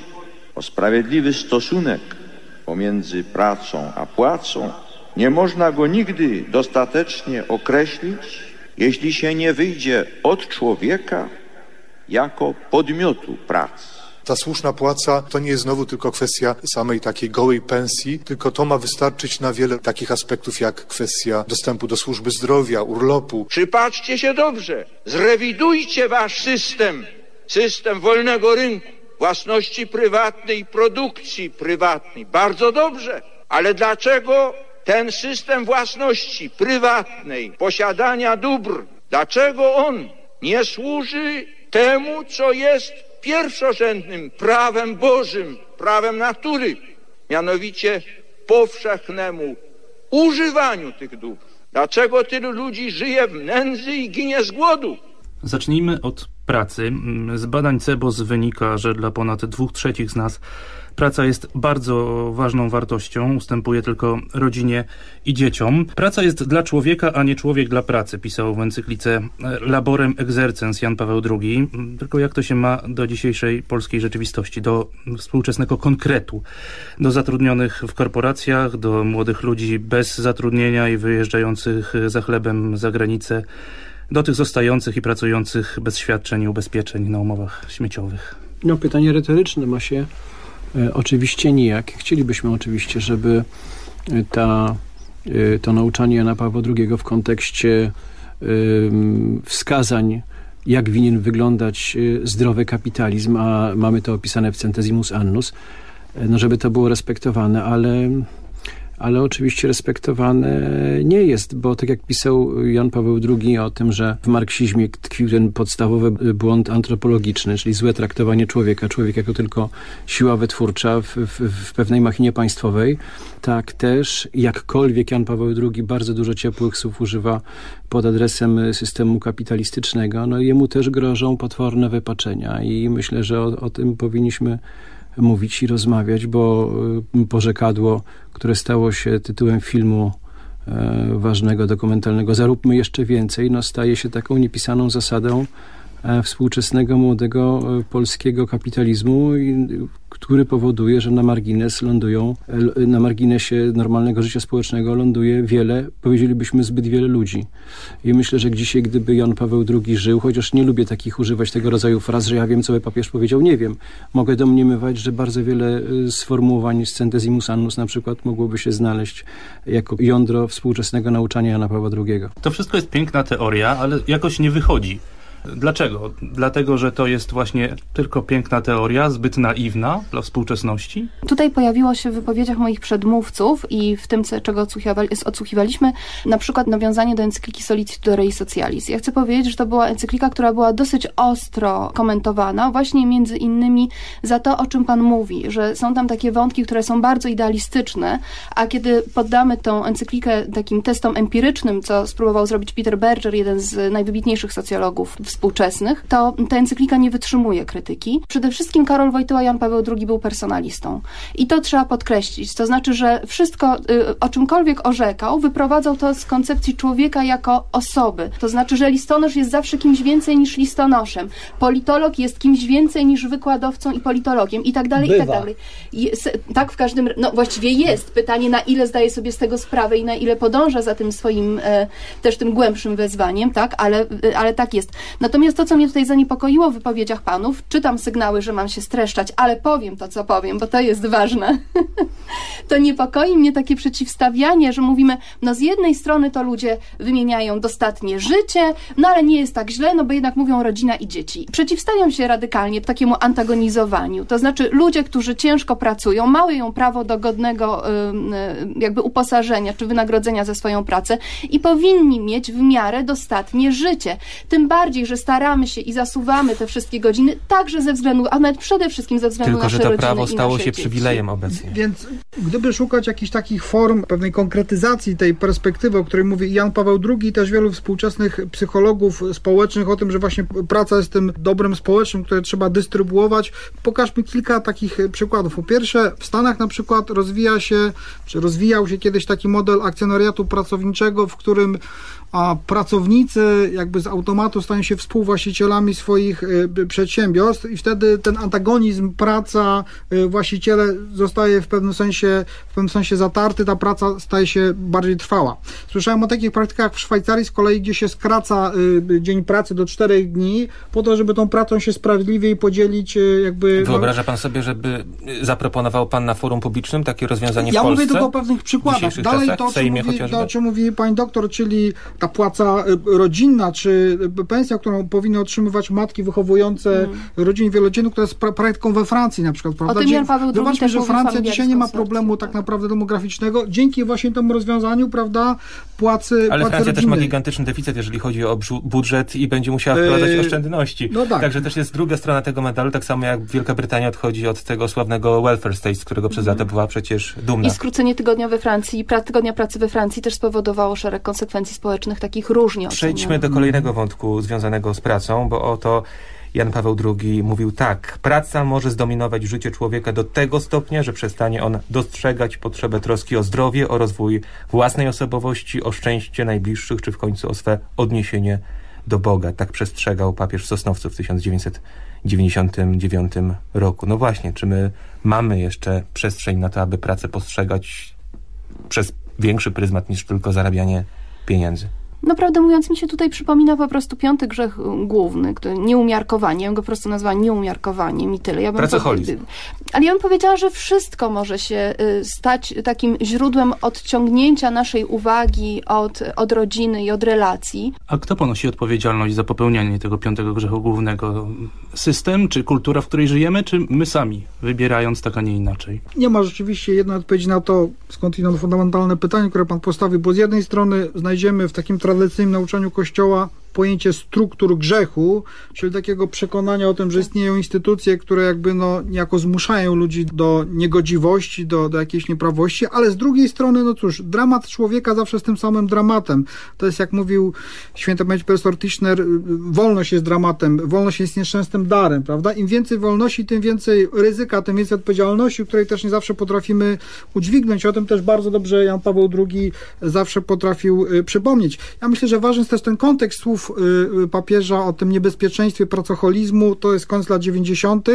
o sprawiedliwy stosunek pomiędzy pracą a płacą, nie można go nigdy dostatecznie określić, jeśli się nie wyjdzie od człowieka jako podmiotu pracy. Ta słuszna płaca to nie jest znowu tylko kwestia samej takiej gołej pensji, tylko to ma wystarczyć na wiele takich aspektów jak kwestia dostępu do służby zdrowia, urlopu. Przypatrzcie się dobrze, zrewidujcie wasz system, system wolnego rynku, własności prywatnej produkcji prywatnej. Bardzo dobrze, ale dlaczego ten system własności prywatnej, posiadania dóbr, dlaczego on nie służy temu, co jest pierwszorzędnym prawem Bożym, prawem natury, mianowicie powszechnemu używaniu tych dóbr. Dlaczego tylu ludzi żyje w nędzy i ginie z głodu? Zacznijmy od pracy. Z badań CEBOS wynika, że dla ponad dwóch trzecich z nas Praca jest bardzo ważną wartością, ustępuje tylko rodzinie i dzieciom. Praca jest dla człowieka, a nie człowiek dla pracy, pisał w encyklice Laborem Exercens Jan Paweł II. Tylko jak to się ma do dzisiejszej polskiej rzeczywistości, do współczesnego konkretu, do zatrudnionych w korporacjach, do młodych ludzi bez zatrudnienia i wyjeżdżających za chlebem za granicę, do tych zostających i pracujących bez świadczeń i ubezpieczeń na umowach śmieciowych. No pytanie retoryczne ma się E, oczywiście nijak. Chcielibyśmy oczywiście, żeby e, ta, e, to nauczanie Jana Pawła II w kontekście wskazań, jak winien wyglądać zdrowy kapitalizm, a mamy to opisane w Centesimus Annus, no żeby to było respektowane, ale ale oczywiście respektowane nie jest, bo tak jak pisał Jan Paweł II o tym, że w marksizmie tkwił ten podstawowy błąd antropologiczny, czyli złe traktowanie człowieka, człowiek jako tylko siła wytwórcza w, w, w pewnej machinie państwowej, tak też jakkolwiek Jan Paweł II bardzo dużo ciepłych słów używa pod adresem systemu kapitalistycznego, no jemu też grożą potworne wypaczenia i myślę, że o, o tym powinniśmy mówić i rozmawiać, bo y, pożekadło, które stało się tytułem filmu e, ważnego, dokumentalnego Zaróbmy jeszcze więcej, no staje się taką niepisaną zasadą współczesnego, młodego e, polskiego kapitalizmu, który powoduje, że na margines lądują, na marginesie normalnego życia społecznego ląduje wiele, powiedzielibyśmy zbyt wiele ludzi. I myślę, że dzisiaj, gdyby Jan Paweł II żył, chociaż nie lubię takich używać tego rodzaju fraz, że ja wiem, co by papież powiedział, nie wiem. Mogę domniemywać, że bardzo wiele sformułowań z Centesimus Annus na przykład mogłoby się znaleźć jako jądro współczesnego nauczania Jana Pawła II. To wszystko jest piękna teoria, ale jakoś nie wychodzi. Dlaczego? Dlatego, że to jest właśnie tylko piękna teoria, zbyt naiwna dla współczesności? Tutaj pojawiło się w wypowiedziach moich przedmówców i w tym, czego odsłuchiwaliśmy, na przykład nawiązanie do encykliki Solicitud Rei Socialis. Ja chcę powiedzieć, że to była encyklika, która była dosyć ostro komentowana, właśnie między innymi za to, o czym Pan mówi, że są tam takie wątki, które są bardzo idealistyczne, a kiedy poddamy tą encyklikę takim testom empirycznym, co spróbował zrobić Peter Berger, jeden z najwybitniejszych socjologów współczesnych, to ta encyklika nie wytrzymuje krytyki. Przede wszystkim Karol Wojtyła Jan Paweł II był personalistą. I to trzeba podkreślić. To znaczy, że wszystko, y, o czymkolwiek orzekał, wyprowadzał to z koncepcji człowieka jako osoby. To znaczy, że listonosz jest zawsze kimś więcej niż listonoszem. Politolog jest kimś więcej niż wykładowcą i politologiem i tak dalej, Bywa. i tak dalej. Jest, tak w każdym, no właściwie jest. Pytanie, na ile zdaje sobie z tego sprawę i na ile podąża za tym swoim, e, też tym głębszym wezwaniem, tak, ale, e, ale tak jest. Natomiast to, co mnie tutaj zaniepokoiło w wypowiedziach panów, czytam sygnały, że mam się streszczać, ale powiem to, co powiem, bo to jest ważne. to niepokoi mnie takie przeciwstawianie, że mówimy, no z jednej strony to ludzie wymieniają dostatnie życie, no ale nie jest tak źle, no bo jednak mówią rodzina i dzieci. Przeciwstawiam się radykalnie takiemu antagonizowaniu. To znaczy ludzie, którzy ciężko pracują, mają prawo do godnego jakby uposażenia czy wynagrodzenia za swoją pracę i powinni mieć w miarę dostatnie życie. Tym bardziej, że staramy się i zasuwamy te wszystkie godziny, także ze względu, a nawet przede wszystkim ze względu Tylko, na nasze że to prawo stało się dzieci. przywilejem obecnie. Więc gdyby szukać jakichś takich form pewnej konkretyzacji tej perspektywy, o której mówi Jan Paweł II i też wielu współczesnych psychologów społecznych o tym, że właśnie praca jest tym dobrem społecznym, które trzeba dystrybuować, pokażmy kilka takich przykładów. Po pierwsze, w Stanach na przykład rozwija się, czy rozwijał się kiedyś taki model akcjonariatu pracowniczego, w którym a pracownicy jakby z automatu stają się współwłaścicielami swoich y, przedsiębiorstw i wtedy ten antagonizm praca y, właściciele zostaje w pewnym sensie w pewnym sensie zatarty, ta praca staje się bardziej trwała. Słyszałem o takich praktykach w Szwajcarii z kolei, gdzie się skraca y, dzień pracy do czterech dni po to, żeby tą pracą się sprawiedliwiej podzielić jakby... Wyobraża pan sobie, żeby zaproponował pan na forum publicznym takie rozwiązanie ja w Polsce? Ja mówię tylko o pewnych przykładach. Dalej to, o czym mówi, to, o czym mówi pani doktor, czyli ta płaca y, rodzinna, czy pensja, którą powinny otrzymywać matki wychowujące mm. rodziny wielodziennych, która jest pra praktyką we Francji na przykład. Prawda? O tym Jan Paweł Zobaczmy, że Francja dzisiaj nie ma problemu tak naprawdę demograficznego dzięki właśnie temu rozwiązaniu, prawda, płacy Ale płacy Francja rodzinnej. też ma gigantyczny deficyt, jeżeli chodzi o budżet i będzie musiała wprowadzać yy, oszczędności. No tak. Także też jest druga strona tego medalu, tak samo jak Wielka Brytania odchodzi od tego sławnego welfare state, z którego przez mm. lata była przecież dumna. I skrócenie tygodnia we Francji, tygodnia pracy we Francji też spowodowało szereg konsekwencji społecznych takich różnie Przejdźmy do kolejnego wątku związanego z pracą, bo oto Jan Paweł II mówił tak, praca może zdominować życie człowieka do tego stopnia, że przestanie on dostrzegać potrzebę troski o zdrowie, o rozwój własnej osobowości, o szczęście najbliższych, czy w końcu o swe odniesienie do Boga. Tak przestrzegał papież Sosnowcu w 1999 roku. No właśnie, czy my mamy jeszcze przestrzeń na to, aby pracę postrzegać przez większy pryzmat niż tylko zarabianie pieniędzy? No prawdę mówiąc, mi się tutaj przypomina po prostu piąty grzech główny, który nieumiarkowanie. Ja bym go po prostu nazwała nieumiarkowaniem i tyle. Ja bym Pracoholizm. Ale ja bym powiedziała, że wszystko może się y, stać takim źródłem odciągnięcia naszej uwagi od, od rodziny i od relacji. A kto ponosi odpowiedzialność za popełnianie tego piątego grzechu głównego? System, czy kultura, w której żyjemy, czy my sami, wybierając tak, a nie inaczej? Nie ma rzeczywiście jednej odpowiedzi na to, skądinąd fundamentalne pytanie, które pan postawił, bo z jednej strony znajdziemy w takim tradycyjnym nauczaniu Kościoła pojęcie struktur grzechu, czyli takiego przekonania o tym, że istnieją instytucje, które jakby no niejako zmuszają ludzi do niegodziwości, do, do jakiejś nieprawości, ale z drugiej strony, no cóż, dramat człowieka zawsze z tym samym dramatem. To jest jak mówił święty pamięć profesor Tischner, wolność jest dramatem, wolność jest nieszczęsnym darem, prawda? Im więcej wolności, tym więcej ryzyka, tym więcej odpowiedzialności, której też nie zawsze potrafimy udźwignąć. O tym też bardzo dobrze Jan Paweł II zawsze potrafił y, przypomnieć. Ja myślę, że ważny jest też ten kontekst słów Y, y, papieża o tym niebezpieczeństwie pracocholizmu, to jest koniec lat 90.,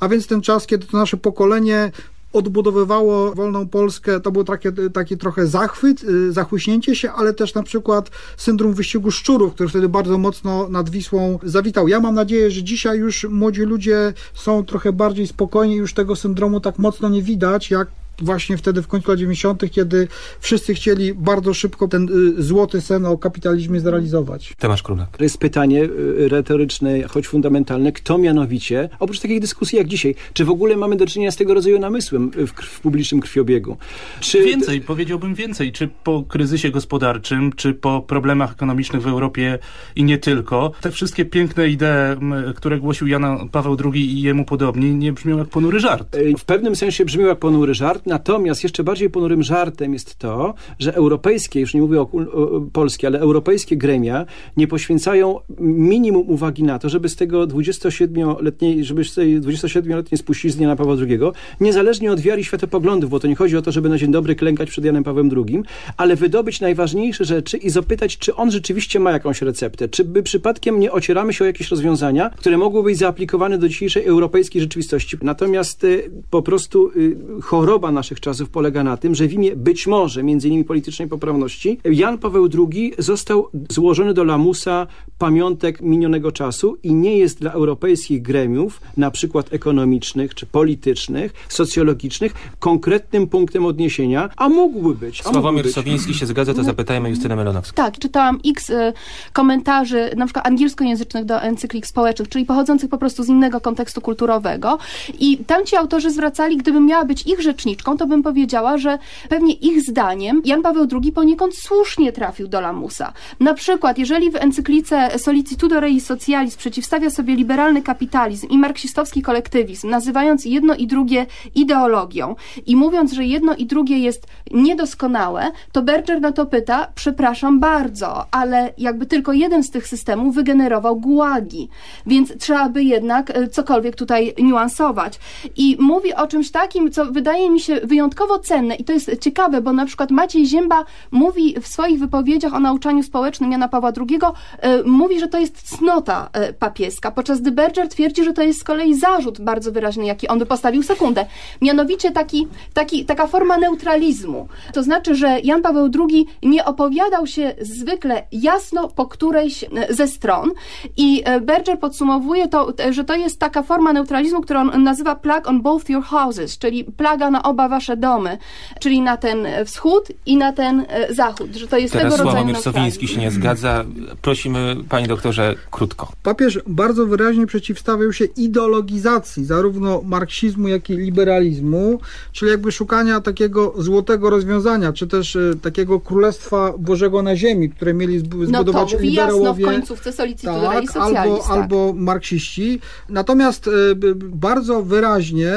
a więc ten czas, kiedy to nasze pokolenie odbudowywało wolną Polskę, to był takie, taki trochę zachwyt, y, zachłyśnięcie się, ale też na przykład syndrom wyścigu szczurów, który wtedy bardzo mocno nad Wisłą zawitał. Ja mam nadzieję, że dzisiaj już młodzi ludzie są trochę bardziej spokojni, już tego syndromu tak mocno nie widać, jak właśnie wtedy w końcu lat 90., kiedy wszyscy chcieli bardzo szybko ten y, złoty sen o kapitalizmie zrealizować. Tomasz Królak. To jest pytanie y, retoryczne, choć fundamentalne. Kto mianowicie, oprócz takich dyskusji jak dzisiaj, czy w ogóle mamy do czynienia z tego rodzaju namysłem w, w publicznym krwiobiegu? Czy... Więcej, powiedziałbym więcej. Czy po kryzysie gospodarczym, czy po problemach ekonomicznych w Europie i nie tylko, te wszystkie piękne idee, które głosił Jan Paweł II i jemu podobni, nie brzmią jak ponury żart? Y, w pewnym sensie brzmią jak ponury żart, Natomiast jeszcze bardziej ponurym żartem jest to, że europejskie, już nie mówię o, o polskie, ale europejskie gremia nie poświęcają minimum uwagi na to, żeby z tego 27-letniej, żeby z tej 27-letniej spuścizny Jana Pawła II, niezależnie od wiary i światopoglądów, bo to nie chodzi o to, żeby na dzień dobry klękać przed Janem Pawłem II, ale wydobyć najważniejsze rzeczy i zapytać, czy on rzeczywiście ma jakąś receptę, czy by przypadkiem nie ocieramy się o jakieś rozwiązania, które mogłyby być zaaplikowane do dzisiejszej europejskiej rzeczywistości. Natomiast y, po prostu y, choroba naszych czasów polega na tym, że w imię być może, między innymi politycznej poprawności, Jan Paweł II został złożony do lamusa pamiątek minionego czasu i nie jest dla europejskich gremiów, na przykład ekonomicznych, czy politycznych, socjologicznych, konkretnym punktem odniesienia, a mógłby być. A Sławomir Sowiński się zgadza, to no. zapytajmy Justynę Melonowską. Tak, czytałam x y, komentarzy, na przykład angielskojęzycznych do encyklik społecznych, czyli pochodzących po prostu z innego kontekstu kulturowego i tam ci autorzy zwracali, gdybym miała być ich rzeczniczką, to bym powiedziała, że pewnie ich zdaniem Jan Paweł II poniekąd słusznie trafił do lamusa. Na przykład, jeżeli w encyklice Solicitudo Rei Socialis przeciwstawia sobie liberalny kapitalizm i marksistowski kolektywizm, nazywając jedno i drugie ideologią i mówiąc, że jedno i drugie jest niedoskonałe, to Berger na to pyta, przepraszam bardzo, ale jakby tylko jeden z tych systemów wygenerował gułagi, więc trzeba by jednak e, cokolwiek tutaj niuansować. I mówi o czymś takim, co wydaje mi się wyjątkowo cenne i to jest ciekawe, bo na przykład Maciej Zięba mówi w swoich wypowiedziach o nauczaniu społecznym Jana Pawła II, e, mówi, że to jest cnota e, papieska, podczas gdy Berger twierdzi, że to jest z kolei zarzut bardzo wyraźny, jaki on by postawił sekundę. Mianowicie taki, taki, taka forma neutralizmu. To znaczy, że Jan Paweł II nie opowiadał się zwykle jasno po którejś e, ze stron i Berger podsumowuje to, że to jest taka forma neutralizmu, którą on nazywa plague on both your houses, czyli plaga na oba wasze domy, czyli na ten wschód i na ten e, zachód, że to jest Teraz tego rodzaju Sowiński się nie zgadza. Prosimy, panie doktorze, krótko. Papież bardzo wyraźnie przeciwstawiał się ideologizacji zarówno marksizmu, jak i liberalizmu, czyli jakby szukania takiego złotego rozwiązania, czy też e, takiego królestwa Bożego na ziemi, które mieli zbudować no to liberałowie. jasno w końcówce Solicitudo tak, albo, tak. albo marksiści. Natomiast e, bardzo wyraźnie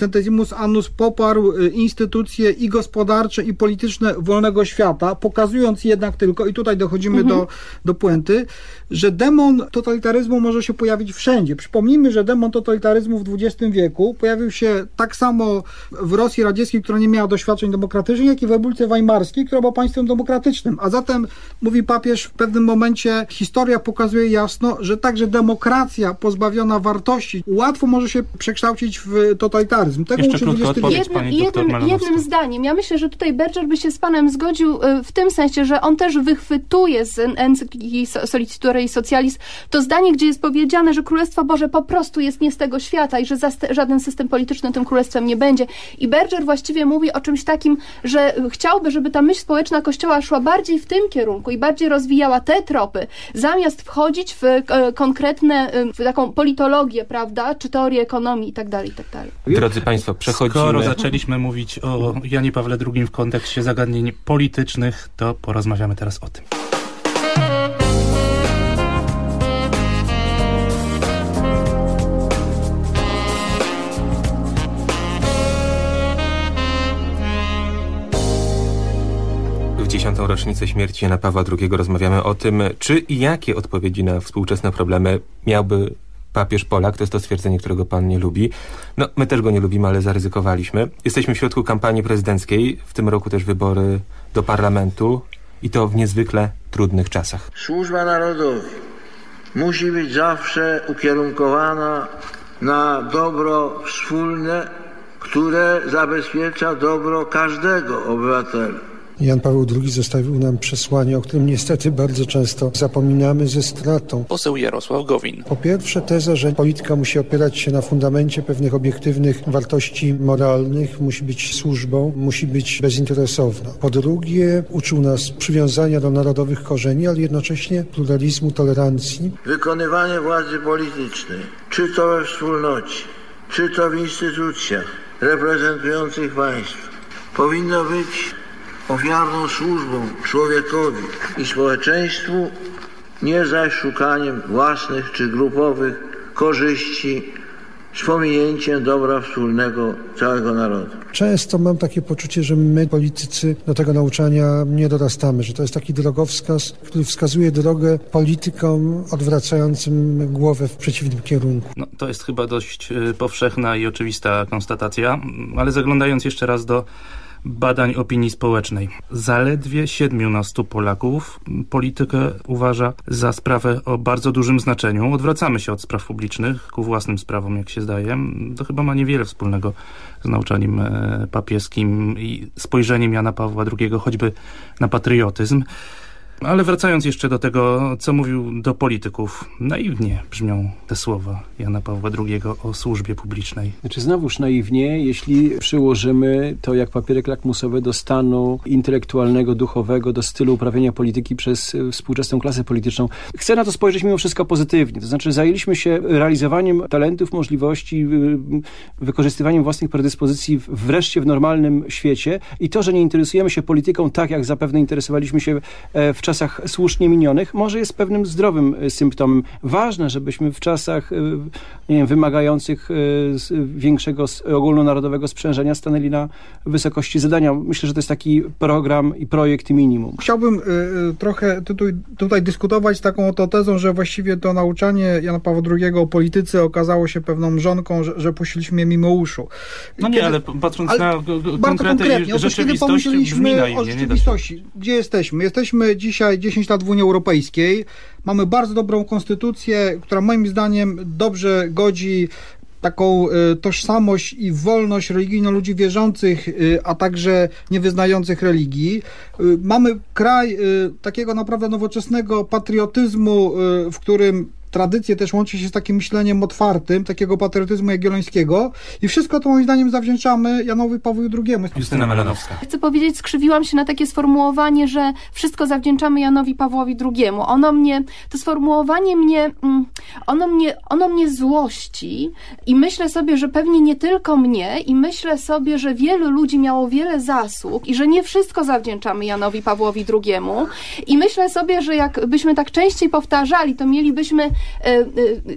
Centesimus Annus poparł y, instytucje i gospodarcze, i polityczne wolnego świata, pokazując jednak tylko, i tutaj dochodzimy Mhm. do, do puenty, że demon totalitaryzmu może się pojawić wszędzie. Przypomnijmy, że demon totalitaryzmu w XX wieku pojawił się tak samo w Rosji radzieckiej, która nie miała doświadczeń demokratycznych, jak i w Republice Weimarskiej, która była państwem demokratycznym. A zatem, mówi papież, w pewnym momencie historia pokazuje jasno, że także demokracja pozbawiona wartości łatwo może się przekształcić w totalitaryzm. Tego Jeszcze krótko odpowiedź, pani Jednym, jednym, jednym zdaniem. Ja myślę, że tutaj Berger by się z panem zgodził y, w tym sensie, że on też wychwytuje z encykliki So- Soliciture i Socialis to zdanie, gdzie jest powiedziane, że Królestwo Boże po prostu jest nie z tego świata i że żaden system polityczny tym królestwem nie będzie. I Berger właściwie mówi o czymś takim, że y, chciałby, żeby ta myśl społeczna Kościoła szła bardziej w tym kierunku i bardziej rozwijała te tropy, zamiast wchodzić w e, konkretne, y, w taką politologię, prawda, czy teorię ekonomii i tak dalej, i tak dalej. Drodzy Państwo, przechodzimy... Skoro zaczęliśmy mówić o Janie Pawle II w kontekście zagadnień politycznych, to porozmawiamy teraz o tym. W dziesiątą rocznicę śmierci Jana Pawła II rozmawiamy o tym, czy i jakie odpowiedzi na współczesne problemy miałby papież Polak. To jest to stwierdzenie, którego pan nie lubi. No, my też go nie lubimy, ale zaryzykowaliśmy. Jesteśmy w środku kampanii prezydenckiej, w tym roku też wybory do parlamentu i to w niezwykle trudnych czasach. Służba narodowi musi być zawsze ukierunkowana na dobro wspólne, które zabezpiecza dobro każdego obywatela. Jan Paweł II zostawił nam przesłanie, o którym niestety bardzo często zapominamy ze stratą. Poseł Jarosław Gowin. Po pierwsze teza, że polityka musi opierać się na fundamencie pewnych obiektywnych wartości moralnych, musi być służbą, musi być bezinteresowna. Po drugie uczył nas przywiązania do narodowych korzeni, ale jednocześnie pluralizmu, tolerancji. Wykonywanie władzy politycznej, czy to we wspólnocie, czy to w instytucjach reprezentujących państwo, powinno być ofiarną służbą człowiekowi i społeczeństwu, nie zaś szukaniem własnych czy grupowych korzyści z pominięciem dobra wspólnego całego narodu. Często mam takie poczucie, że my, politycy, do tego nauczania nie dorastamy, że to jest taki drogowskaz, który wskazuje drogę politykom odwracającym głowę w przeciwnym kierunku. No, to jest chyba dość y, powszechna i oczywista konstatacja, ale zaglądając jeszcze raz do badań opinii społecznej. Zaledwie 17 Polaków politykę uważa za sprawę o bardzo dużym znaczeniu. Odwracamy się od spraw publicznych ku własnym sprawom, jak się zdaje. To chyba ma niewiele wspólnego z nauczaniem e, papieskim i spojrzeniem Jana Pawła II choćby na patriotyzm. Ale wracając jeszcze do tego, co mówił do polityków, naiwnie brzmią te słowa Jana Pawła II o służbie publicznej. Znaczy znowuż naiwnie, jeśli przyłożymy to jak papierek lakmusowy do stanu intelektualnego, duchowego, do stylu uprawiania polityki przez y, współczesną klasę polityczną. Chcę na to spojrzeć mimo wszystko pozytywnie. To znaczy zajęliśmy się realizowaniem talentów, możliwości, y, wykorzystywaniem własnych predyspozycji wreszcie w normalnym świecie i to, że nie interesujemy się polityką tak, jak zapewne interesowaliśmy się e, w czasach słusznie minionych, może jest pewnym zdrowym e, symptomem. Ważne, żebyśmy w czasach e, nie wiem, wymagających e, większego ogólnonarodowego sprzężenia stanęli na wysokości zadania. Myślę, że to jest taki program i projekt minimum. Chciałbym trochę tutaj, tutaj dyskutować z taką oto tezą, że właściwie to nauczanie Jana Pawła II o polityce okazało się pewną mrzonką, że, że puściliśmy je mimo uszu. No nie, Kiedy- ale patrząc ale na konkrety konkretnie, i otóż kiedy rzeczywistość, brzmi pomyśleliśmy naiwnie. o nie rzeczywistości, gdzie jesteśmy? Jesteśmy dzisiaj 10 lat w Unii Europejskiej, mamy bardzo dobrą konstytucję, która moim zdaniem dobrze godzi taką y, tożsamość i wolność religijną ludzi wierzących, y, a także niewyznających religii. Y, mamy kraj takiego naprawdę nowoczesnego patriotyzmu, w którym tradycje też łączy się z takim myśleniem otwartym, takiego patriotyzmu jagiellońskiego i wszystko to moim zdaniem zawdzięczamy Janowi Pawłowi II. Justyna Melanowska. Chcę powiedzieć, skrzywiłam się na takie sformułowanie, że wszystko zawdzięczamy Janowi Pawłowi II. Ono mnie, to sformułowanie mnie, mm, ono mnie, ono mnie złości i myślę sobie, że pewnie nie tylko mnie i myślę sobie, że wielu ludzi miało wiele zasług i że nie wszystko zawdzięczamy Janowi Pawłowi II. I myślę sobie, że jakbyśmy tak częściej powtarzali, to mielibyśmy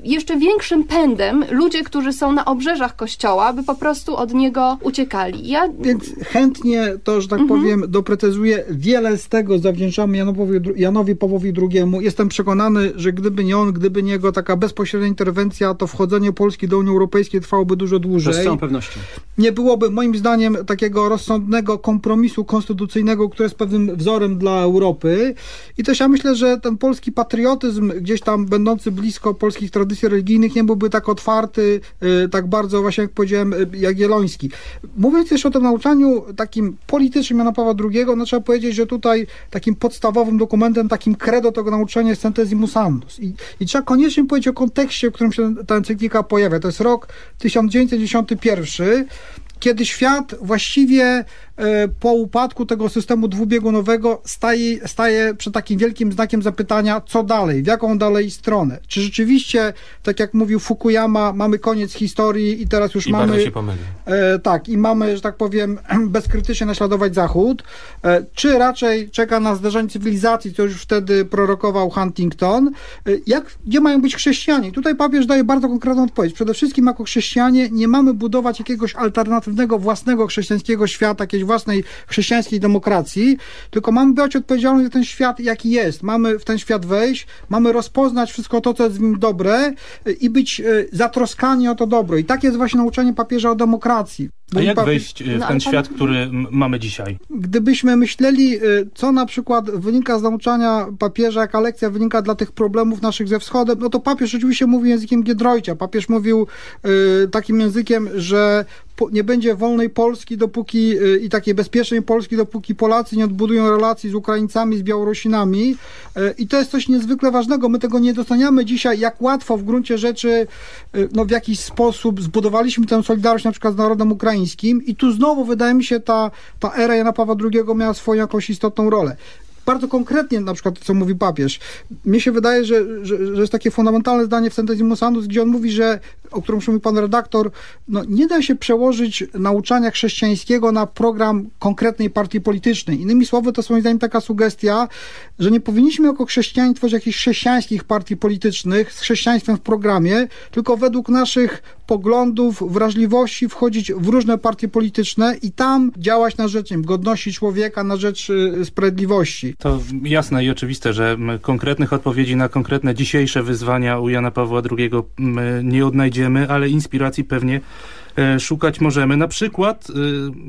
jeszcze większym pędem ludzie, którzy są na obrzeżach kościoła, by po prostu od niego uciekali. Ja... Więc chętnie to, że tak mhm. powiem, doprecyzuję, wiele z tego zawdzięczamy Janowi, Janowi Pawłowi II. Jestem przekonany, że gdyby nie on, gdyby nie jego taka bezpośrednia interwencja, to wchodzenie Polski do Unii Europejskiej trwałoby dużo dłużej. Z całą pewnością. Nie byłoby, moim zdaniem, takiego rozsądnego kompromisu konstytucyjnego, który jest pewnym wzorem dla Europy. I też ja myślę, że ten polski patriotyzm, gdzieś tam będący blisko polskich tradycji religijnych, nie byłby tak otwarty, y, tak bardzo, właśnie jak powiedziałem, y, jagielloński. Mówiąc jeszcze o tym nauczaniu takim politycznym Jana Pawła II, no trzeba powiedzieć, że tutaj takim podstawowym dokumentem, takim credo tego nauczania jest Centesimus Annus. I, i trzeba koniecznie powiedzieć o kontekście, w którym się ta encyklika pojawia. To jest rok 1991, kiedy świat właściwie po upadku tego systemu dwubiegunowego staje, staje przed takim wielkim znakiem zapytania, co dalej, w jaką dalej stronę. Czy rzeczywiście, tak jak mówił Fukuyama, mamy koniec historii i teraz już I mamy... Bardzo się pomyli. E, tak, i mamy, że tak powiem, bezkrytycznie naśladować Zachód, e, czy raczej czeka na zderzenie cywilizacji, co już wtedy prorokował Huntington. E, jak, gdzie mają być chrześcijanie? Tutaj papież daje bardzo konkretną odpowiedź. Przede wszystkim jako chrześcijanie nie mamy budować jakiegoś alternatywnego, własnego chrześcijańskiego świata, własnej chrześcijańskiej demokracji, tylko mamy brać odpowiedzialność za ten świat, jaki jest. Mamy w ten świat wejść, mamy rozpoznać wszystko to, co jest w nim dobre i być e, zatroskani o to dobro. I tak jest właśnie nauczanie papieża o demokracji. A jak wejść e, w no, ten świat, który mamy dzisiaj? Gdybyśmy myśleli, e, co na przykład wynika z nauczania papieża, jaka lekcja wynika dla tych problemów naszych ze wschodem, no to papież oczywiście mówił językiem Giedroycia. Papież mówił takim językiem, że nie będzie wolnej Polski dopóki y, i takiej bezpiecznej Polski, dopóki Polacy nie odbudują relacji z Ukraińcami, z Białorusinami. Y, I to jest coś niezwykle ważnego. My tego nie doceniamy dzisiaj, jak łatwo w gruncie rzeczy y, no, w jakiś sposób zbudowaliśmy tę solidarność na przykład z narodem i tu znowu wydaje mi się ta, ta era Jana Pawła II miała swoją jakąś istotną rolę bardzo konkretnie na przykład, co mówi papież. Mnie się wydaje, że, że, że jest takie fundamentalne zdanie w Centesimus Annus, gdzie on mówi, że, o którym mówił pan redaktor, no, nie da się przełożyć nauczania chrześcijańskiego na program konkretnej partii politycznej. Innymi słowy, to moim zdaniem taka sugestia, że nie powinniśmy jako chrześcijanie tworzyć jakichś chrześcijańskich partii politycznych z chrześcijaństwem w programie, tylko według naszych poglądów, wrażliwości wchodzić w różne partie polityczne i tam działać na rzecz wiem, godności człowieka, na rzecz y, To jasne i oczywiste, że konkretnych odpowiedzi na konkretne dzisiejsze wyzwania u Jana Pawła II nie odnajdziemy, ale inspiracji pewnie e, szukać możemy. Na przykład e,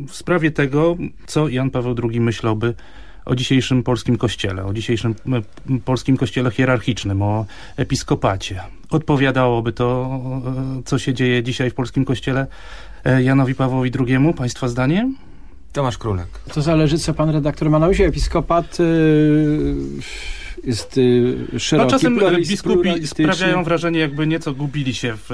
w sprawie tego, co Jan Paweł II myślałby o dzisiejszym polskim kościele, o dzisiejszym polskim kościele hierarchicznym, o episkopacie. Odpowiadałoby to, e, co się dzieje dzisiaj w polskim kościele Janowi Pawłowi II, Państwa zdanie? Tomasz Królek. To zależy, co pan redaktor ma na myśli. Episkopat... Yy jest y, szeroki, No czasem biskupi sprawiają wrażenie, jakby nieco gubili się w,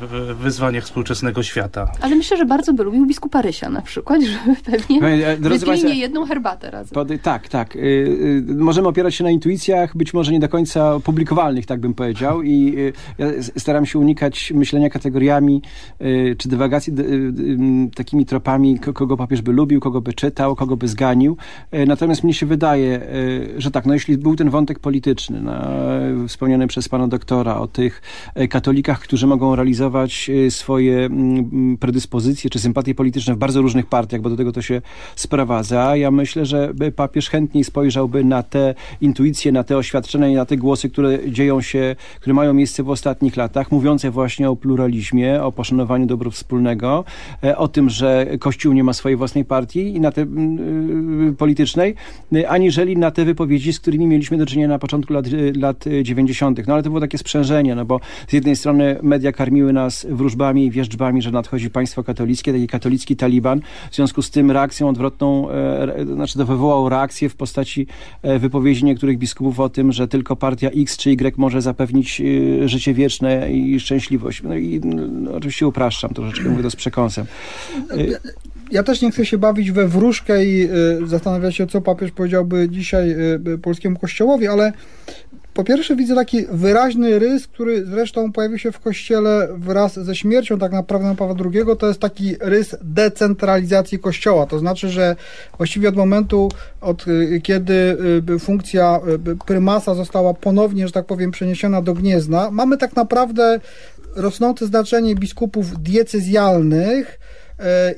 w, wyzwaniach współczesnego świata. Ale myślę, że bardzo by lubił biskupa Rysia na przykład, żeby pewnie no, wypili nie jedną herbatę razem. Pod, tak, tak. Y, y, możemy opierać się na intuicjach, być może nie do końca publikowalnych, tak bym powiedział i y, ja staram się unikać myślenia kategoriami y, czy dywagacji y, takimi tropami, kogo papież by lubił, kogo by czytał, kogo by zganił. natomiast mnie się wydaje, że tak, no jeśli był ten wątek polityczny, na, wspomniany przez pana doktora, o tych e, katolikach, którzy mogą realizować e, swoje predyspozycje czy sympatie polityczne w bardzo różnych partiach, bo do tego to się sprowadza. Ja myślę, że papież chętniej spojrzałby na te intuicje, na te oświadczenia i na te głosy, które dzieją się, które mają miejsce w ostatnich latach, mówiące właśnie o pluralizmie, o poszanowaniu dobra wspólnego, e, o tym, że Kościół nie ma swojej własnej partii i na te mm, politycznej, aniżeli na te wypowiedzi, z którymi mieliśmy do czynienia na początku lat, lat 90. No ale to było takie sprzężenie, no bo z jednej strony media karmiły nas wróżbami i wierzbami, że nadchodzi państwo katolickie, taki katolicki taliban. W związku z tym reakcją odwrotną, e, znaczy to wywołało reakcję w postaci e, wypowiedzi niektórych biskupów o tym, że tylko partia X czy Y może zapewnić e, życie wieczne i szczęśliwość. No i no, oczywiście upraszczam troszeczkę, mówię to z przekąsem. Ja też nie chcę się bawić we wróżkę i y, zastanawiać się, co papież powiedziałby dzisiaj y, polskiemu kościołowi, ale Po pierwsze widzę taki wyraźny rys, który zresztą pojawił się w Kościele wraz ze śmiercią tak naprawdę Pawła II, to jest taki rys decentralizacji Kościoła. To znaczy, że właściwie od momentu, od y, kiedy y, funkcja y, prymasa została ponownie, że tak powiem, przeniesiona do Gniezna, mamy tak naprawdę rosnące znaczenie biskupów diecezjalnych,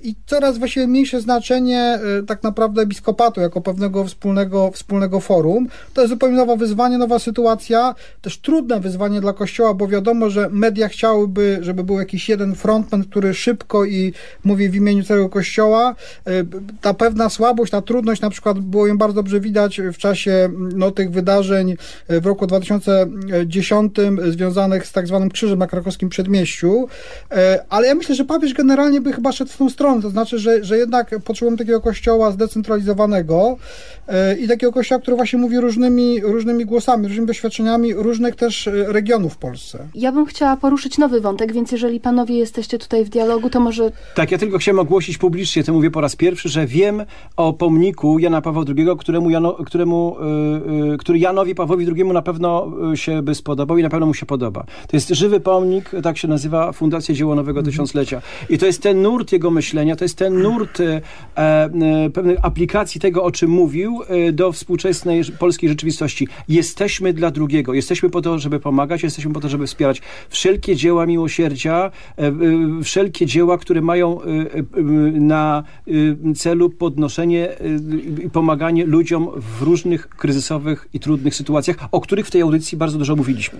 i coraz właściwie mniejsze znaczenie e, tak naprawdę episkopatu jako pewnego wspólnego, wspólnego forum. To jest zupełnie nowe wyzwanie, nowa sytuacja, też trudne wyzwanie dla Kościoła, bo wiadomo, że media chciałyby, żeby był jakiś jeden frontman, który szybko i mówi w imieniu całego Kościoła. E, ta pewna słabość, ta trudność na przykład było ją bardzo dobrze widać w czasie no, tych wydarzeń w roku 2010 związanych z tak zwanym krzyżem na krakowskim przedmieściu, ale ja myślę, że papież generalnie by chyba szedł w tą stronę, to znaczy, że, że jednak potrzebujemy takiego kościoła zdecentralizowanego e, i takiego kościoła, który właśnie mówi różnymi, różnymi głosami, różnymi doświadczeniami różnych też e, regionów w Polsce. Ja bym chciała poruszyć nowy wątek, więc jeżeli panowie jesteście tutaj w dialogu, to może... Tak, ja tylko chciałem ogłosić publicznie, to mówię po raz pierwszy, że wiem o pomniku Jana Pawła II, któremu, Jano, któremu yy, który Janowi Pawłowi II na pewno się by spodobał i na pewno mu się podoba. To jest żywy pomnik, tak się nazywa Fundacja Dzieło Nowego mhm. Tysiąclecia. I to jest ten nurt jego myślenia, to jest ten nurt e, e, pewnej aplikacji tego, o czym mówił, e, do współczesnej polskiej rzeczywistości. Jesteśmy dla drugiego, jesteśmy po to, żeby pomagać, jesteśmy po to, żeby wspierać wszelkie dzieła miłosierdzia, e, e wszelkie dzieła, które mają e, na celu podnoszenie i pomaganie ludziom w różnych kryzysowych i trudnych sytuacjach, o których w tej audycji bardzo dużo mówiliśmy.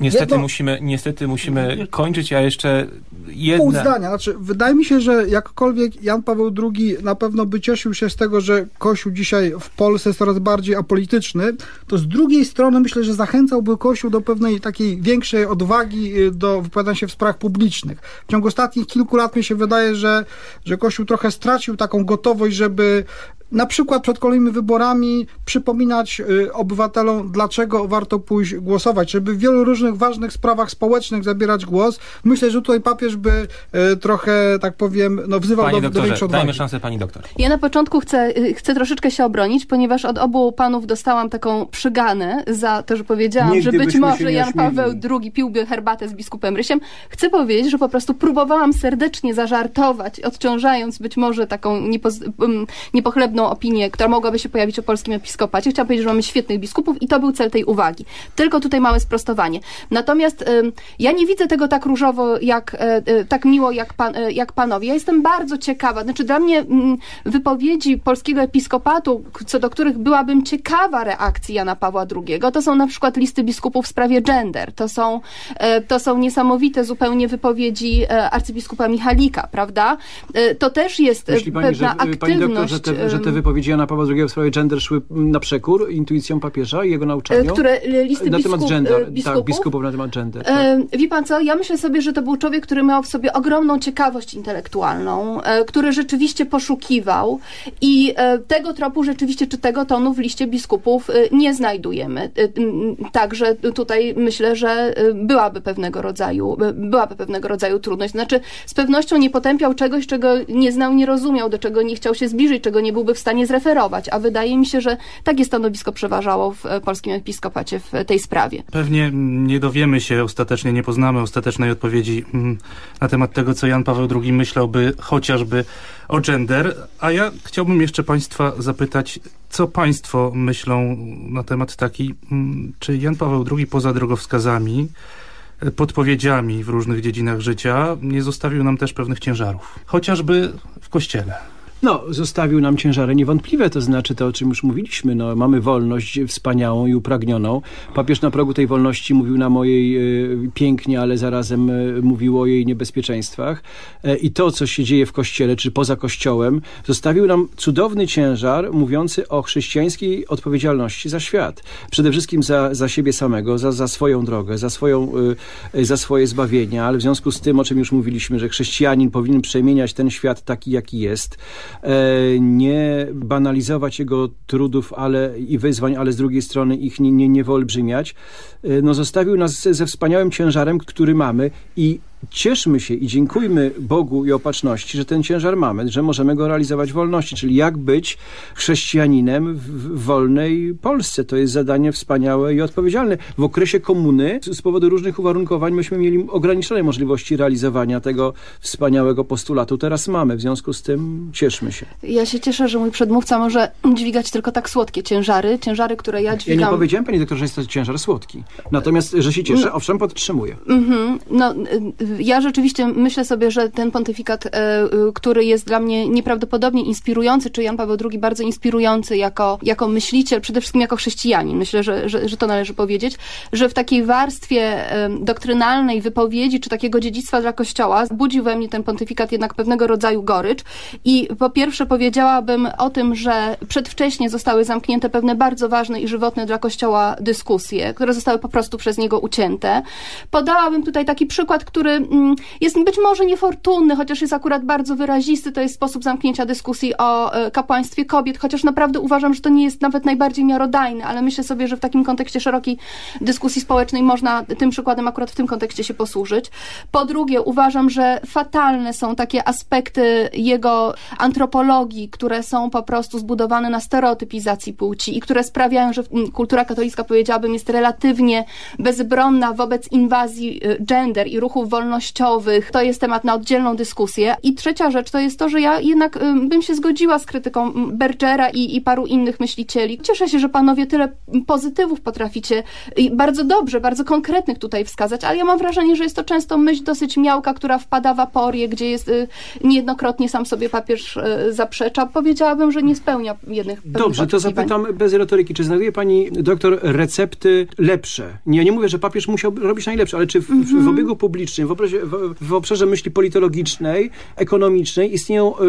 Niestety Jedno... musimy, niestety musimy kończyć, a jeszcze jedna... Pół zdania. Znaczy, wydaje mi się, że jakkolwiek Jan Paweł II na pewno by cieszył się z tego, że Kościół dzisiaj w Polsce jest coraz bardziej apolityczny, to z drugiej strony myślę, że zachęcałby Kościół do pewnej takiej większej odwagi y, do wypowiadania się w sprawach publicznych. W ciągu ostatnich kilku lat mi się wydaje, że, że Kościół trochę stracił taką gotowość, żeby na przykład przed kolejnymi wyborami przypominać y, obywatelom, dlaczego warto pójść głosować, żeby w wielu różnych ważnych sprawach społecznych zabierać głos. Myślę, że tutaj papież by y, trochę, tak powiem, no, wzywał Panie do, doktorze, do większej odwagi. dajmy szansę pani doktor. Ja na początku chcę, y, chcę troszeczkę się obronić, ponieważ od obu panów dostałam taką przyganę za to, że powiedziałam, Nigdy że być może Jan Paweł II piłby herbatę z biskupem Rysiem. Chcę powiedzieć, że po prostu próbowałam serdecznie zażartować, odciążając być może taką niepochlebną opinię, która mogłaby się pojawić o polskim episkopacie. Chciałam powiedzieć, że mamy świetnych biskupów i to był cel tej uwagi. Tylko tutaj małe sprostowanie. Natomiast ja nie widzę tego tak różowo, jak, e, e, tak miło jak, pan, e, jak panowie. Ja jestem bardzo ciekawa. Znaczy dla mnie wypowiedzi polskiego episkopatu, co do których byłabym ciekawa reakcji Jana Pawła II, to są na przykład listy biskupów w sprawie gender. To są, to są niesamowite zupełnie wypowiedzi arcybiskupa Michalika, prawda? To też jest Myśli pewna pani, że, aktywność. Pani te, że te wypowiedzi Jana Pawła II w sprawie gender szły na przekór intuicjom papieża i jego nauczaniu? Które listy na biskup, temat gender, biskupów? tak, biskupów na temat gender. Tak. Wie pan co, ja myślę sobie, że to był człowiek, który miał w sobie ogromną ciekawość intelektualną, e, który rzeczywiście poszukiwał i e, tego tropu rzeczywiście, czy tego tonu w liście biskupów e, nie znajdujemy. Także tutaj myślę, że byłaby pewnego rodzaju, byłaby pewnego rodzaju trudność. Znaczy, z pewnością nie potępiał czegoś, czego nie znał, nie rozumiał, do czego nie chciał się zbliżyć, czego nie byłby w stanie zreferować, a wydaje mi się, że takie stanowisko przeważało w polskim episkopacie w tej sprawie. Pewnie nie dowiemy się ostatecznie, nie poznamy ostatecznej odpowiedzi mm, na temat tego, co Jan Paweł II myślałby chociażby o gender, a ja chciałbym jeszcze Państwa zapytać, co Państwo myślą na temat taki, mm, czy Jan Paweł II poza drogowskazami podpowiedziami w różnych dziedzinach życia nie zostawił nam też pewnych ciężarów, chociażby w kościele. No, zostawił nam ciężary niewątpliwe, to znaczy to, o czym już mówiliśmy. No, mamy wolność wspaniałą i upragnioną. Papież na progu tej wolności mówił nam o jej y, pięknie, ale zarazem y, mówił o jej niebezpieczeństwach. E, I to, co się dzieje w kościele, czy poza kościołem, zostawił nam cudowny ciężar mówiący o chrześcijańskiej odpowiedzialności za świat. Przede wszystkim za, za siebie samego, za, za swoją drogę, za, swoją, za swoje zbawienie, ale w związku z tym, o czym już mówiliśmy, że chrześcijanin powinien przemieniać ten świat taki, jaki jest, E, nie banalizować jego trudów ale, i wyzwań, ale z drugiej strony ich nie, nie, nie wyolbrzymiać, e, no zostawił nas ze wspaniałym ciężarem, który mamy i cieszmy się i dziękujmy Bogu i opatrzności, że ten ciężar mamy, że możemy go realizować w wolności, czyli jak być chrześcijaninem w wolnej Polsce. To jest zadanie wspaniałe i odpowiedzialne. W okresie komuny z powodu różnych uwarunkowań myśmy mieli ograniczone możliwości realizowania tego wspaniałego postulatu. Teraz mamy, w związku z tym cieszmy się. Ja się cieszę, że mój przedmówca może dźwigać tylko tak słodkie ciężary, ciężary, które ja dźwigam. Ja nie powiedziałem, pani doktor, że jest to ciężar słodki. Natomiast, że się cieszę, no. owszem, podtrzymuję. Mhm. No, ja rzeczywiście myślę sobie, że ten pontyfikat, e, który jest dla mnie nieprawdopodobnie inspirujący, czy Jan Paweł II bardzo inspirujący jako, jako myśliciel, przede wszystkim jako chrześcijanin, myślę, że, że, że to należy powiedzieć, że w takiej warstwie doktrynalnej wypowiedzi, czy takiego dziedzictwa dla Kościoła, budził we mnie ten pontyfikat jednak pewnego rodzaju gorycz. I po pierwsze powiedziałabym o tym, że przedwcześnie zostały zamknięte pewne bardzo ważne i żywotne dla Kościoła dyskusje, które zostały po prostu przez niego ucięte. Podałabym tutaj taki przykład, który jest być może niefortunny, chociaż jest akurat bardzo wyrazisty, to jest sposób zamknięcia dyskusji o e, kapłaństwie kobiet, chociaż naprawdę uważam, że to nie jest nawet najbardziej miarodajne, ale myślę sobie, że w takim kontekście szerokiej dyskusji społecznej można tym przykładem akurat w tym kontekście się posłużyć. Po drugie, uważam, że fatalne są takie aspekty jego antropologii, które są po prostu zbudowane na stereotypizacji płci i które sprawiają, że kultura katolicka, powiedziałabym, jest relatywnie bezbronna wobec inwazji y, gender i ruchów wolnościowych. To jest temat na oddzielną dyskusję. I trzecia rzecz to jest to, że ja jednak y, bym się zgodziła z krytyką Bergera i, i paru innych myślicieli. Cieszę się, że panowie tyle pozytywów potraficie bardzo dobrze, bardzo konkretnych tutaj wskazać, ale ja mam wrażenie, że jest to często myśl dosyć miałka, która wpada w aporię, gdzie jest y, niejednokrotnie sam sobie papież zaprzecza. Powiedziałabym, że nie spełnia jednych Dobrze, to zapytam bez retoryki. Czy znajduje pani doktor recepty lepsze? Nie, nie mówię, że papież musiał robić najlepsze, ale czy w, mm -hmm. w obiegu publicznym, w, obszarze, w, w obszarze myśli politologicznej, ekonomicznej istnieją y,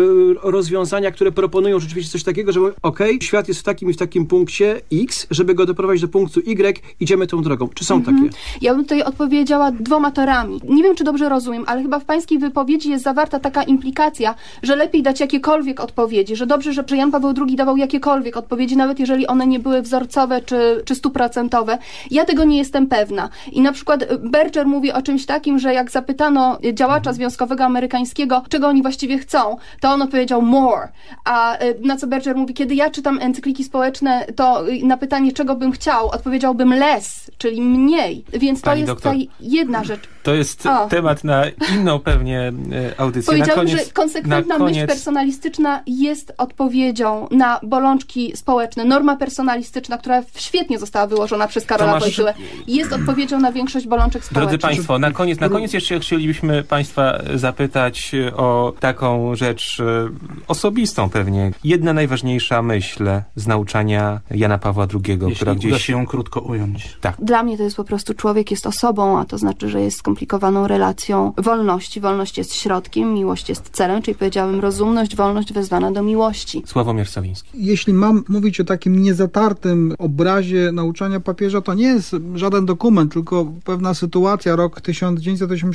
rozwiązania, które proponują rzeczywiście coś takiego, że ok, świat jest w takim i w takim punkcie X, żeby go doprowadzić do punktu Y, idziemy tą drogą. Czy są -hmm. takie? Ja bym tutaj odpowiedziała dwoma torami. Nie wiem, czy dobrze rozumiem, ale chyba w pańskiej wypowiedzi jest zawarta taka implikacja, że lepiej dać jakiekolwiek odpowiedzi, że dobrze, że Jan Paweł II dawał jakiekolwiek odpowiedzi, nawet jeżeli one nie były wzorcowe czy, czy stuprocentowe. Ja tego nie jestem pewna. I na przykład Berger mówi o czymś takim, że jak zapytano działacza związkowego amerykańskiego, czego oni właściwie chcą, to on odpowiedział more. A y, na co Berger mówi, kiedy ja czytam encykliki społeczne, to y, na pytanie, czego bym chciał, odpowiedziałbym less, czyli mniej. Więc to Pani jest doktor, ta jedna rzecz. To jest o. temat na inną pewnie e, audycję. Powiedziałbym, koniec, że konsekwentna koniec... myśl personalistyczna jest odpowiedzią na bolączki społeczne. Norma personalistyczna, która świetnie została wyłożona przez Karola Tomasz... Wojtyłę, jest odpowiedzią na większość bolączek społecznych. Drodzy Państwo, na koniec, na koniec jeszcze chcielibyśmy Państwa zapytać o taką rzecz e, osobistą pewnie. Jedna najważniejsza myśl z nauczania Jana Pawła II, Jeśli która gdzieś... uda się ją krótko ująć. Tak. Dla mnie to jest po prostu człowiek jest osobą, a to znaczy, że jest skomplikowaną relacją wolności. Wolność jest środkiem, miłość jest celem, czyli powiedziałabym rozumność, wolność wezwana do miłości. Sławomir Sawiński. Jeśli mam mówić o takim niezatartym obrazie nauczania papieża, to nie jest żaden dokument, tylko pewna sytuacja. Rok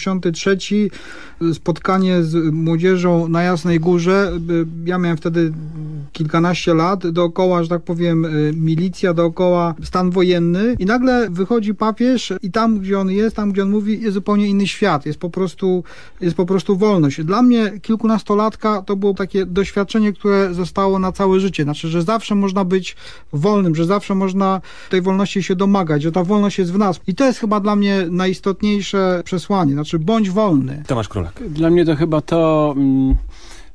1983, spotkanie z młodzieżą na Jasnej Górze. Ja miałem wtedy kilkanaście lat, dookoła, że tak powiem, milicja, dookoła stan wojenny i nagle wychodzi papież i tam, gdzie on jest, tam, gdzie on mówi, jest zupełnie inny świat, jest po prostu, jest po prostu wolność. Dla mnie kilkunastolatka to było takie doświadczenie, które zostało na całe życie. Znaczy, że zawsze można być wolnym, że zawsze można tej wolności się domagać, że ta wolność jest w nas. I to jest chyba dla mnie najistotniejsze przesłanie. Znaczy, bądź wolny. Tomasz Królak. Dla mnie to chyba to... Mm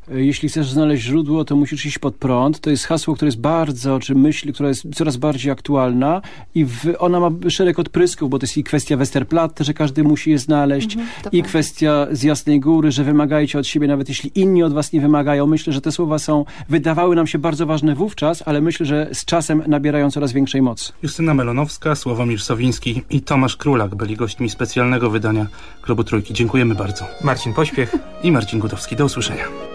jeśli chcesz znaleźć źródło, to musisz iść pod prąd. To jest hasło, które jest bardzo, czy myśl, która jest coraz bardziej aktualna i w, ona ma szereg odprysków, bo to jest i kwestia Westerplatte, że każdy musi je znaleźć, mhm, i kwestia z Jasnej Góry, że wymagajcie od siebie, nawet jeśli inni od was nie wymagają. Myślę, że te słowa są, wydawały nam się bardzo ważne wówczas, ale myślę, że z czasem nabierają coraz większej mocy. Justyna Melonowska, Sławomir Sowiński i Tomasz Królak byli gośćmi specjalnego wydania Klubu Trójki. Dziękujemy bardzo. Marcin Pośpiech i Marcin Gutowski. Do usłyszenia.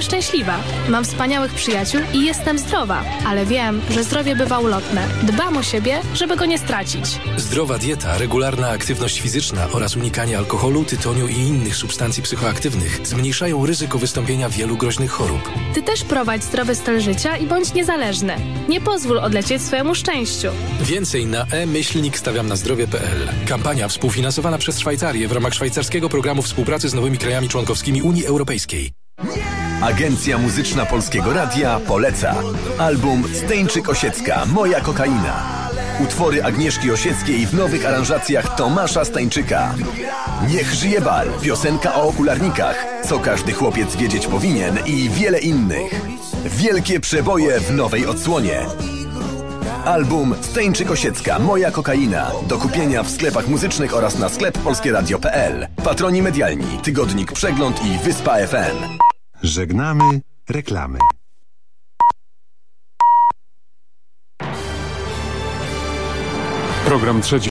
Jestem szczęśliwa, mam wspaniałych przyjaciół i jestem zdrowa, ale wiem, że zdrowie bywa ulotne. Dbam o siebie, żeby go nie stracić. Zdrowa dieta, regularna aktywność fizyczna oraz unikanie alkoholu, tytoniu i innych substancji psychoaktywnych zmniejszają ryzyko wystąpienia wielu groźnych chorób. Ty też prowadź zdrowy styl życia i bądź niezależny. Nie pozwól odlecieć swojemu szczęściu. Więcej na e-myślnik stawiam na zdrowie.pl. Kampania współfinansowana przez Szwajcarię w ramach szwajcarskiego programu współpracy z nowymi krajami członkowskimi Unii Europejskiej. Agencja Muzyczna Polskiego Radia poleca. Album Steńczyk Osiecka Moja kokaina. Utwory Agnieszki Osieckiej w nowych aranżacjach Tomasza Stańczyka. Niech żyje bal, piosenka o okularnikach, co każdy chłopiec wiedzieć powinien i wiele innych. Wielkie przeboje w nowej odsłonie. Album Steńczyk Osiecka Moja kokaina. Do kupienia w sklepach muzycznych oraz na sklep polskieradio.pl. Patroni medialni, tygodnik Przegląd i Wyspa FM. Żegnamy reklamy. Program trzeci.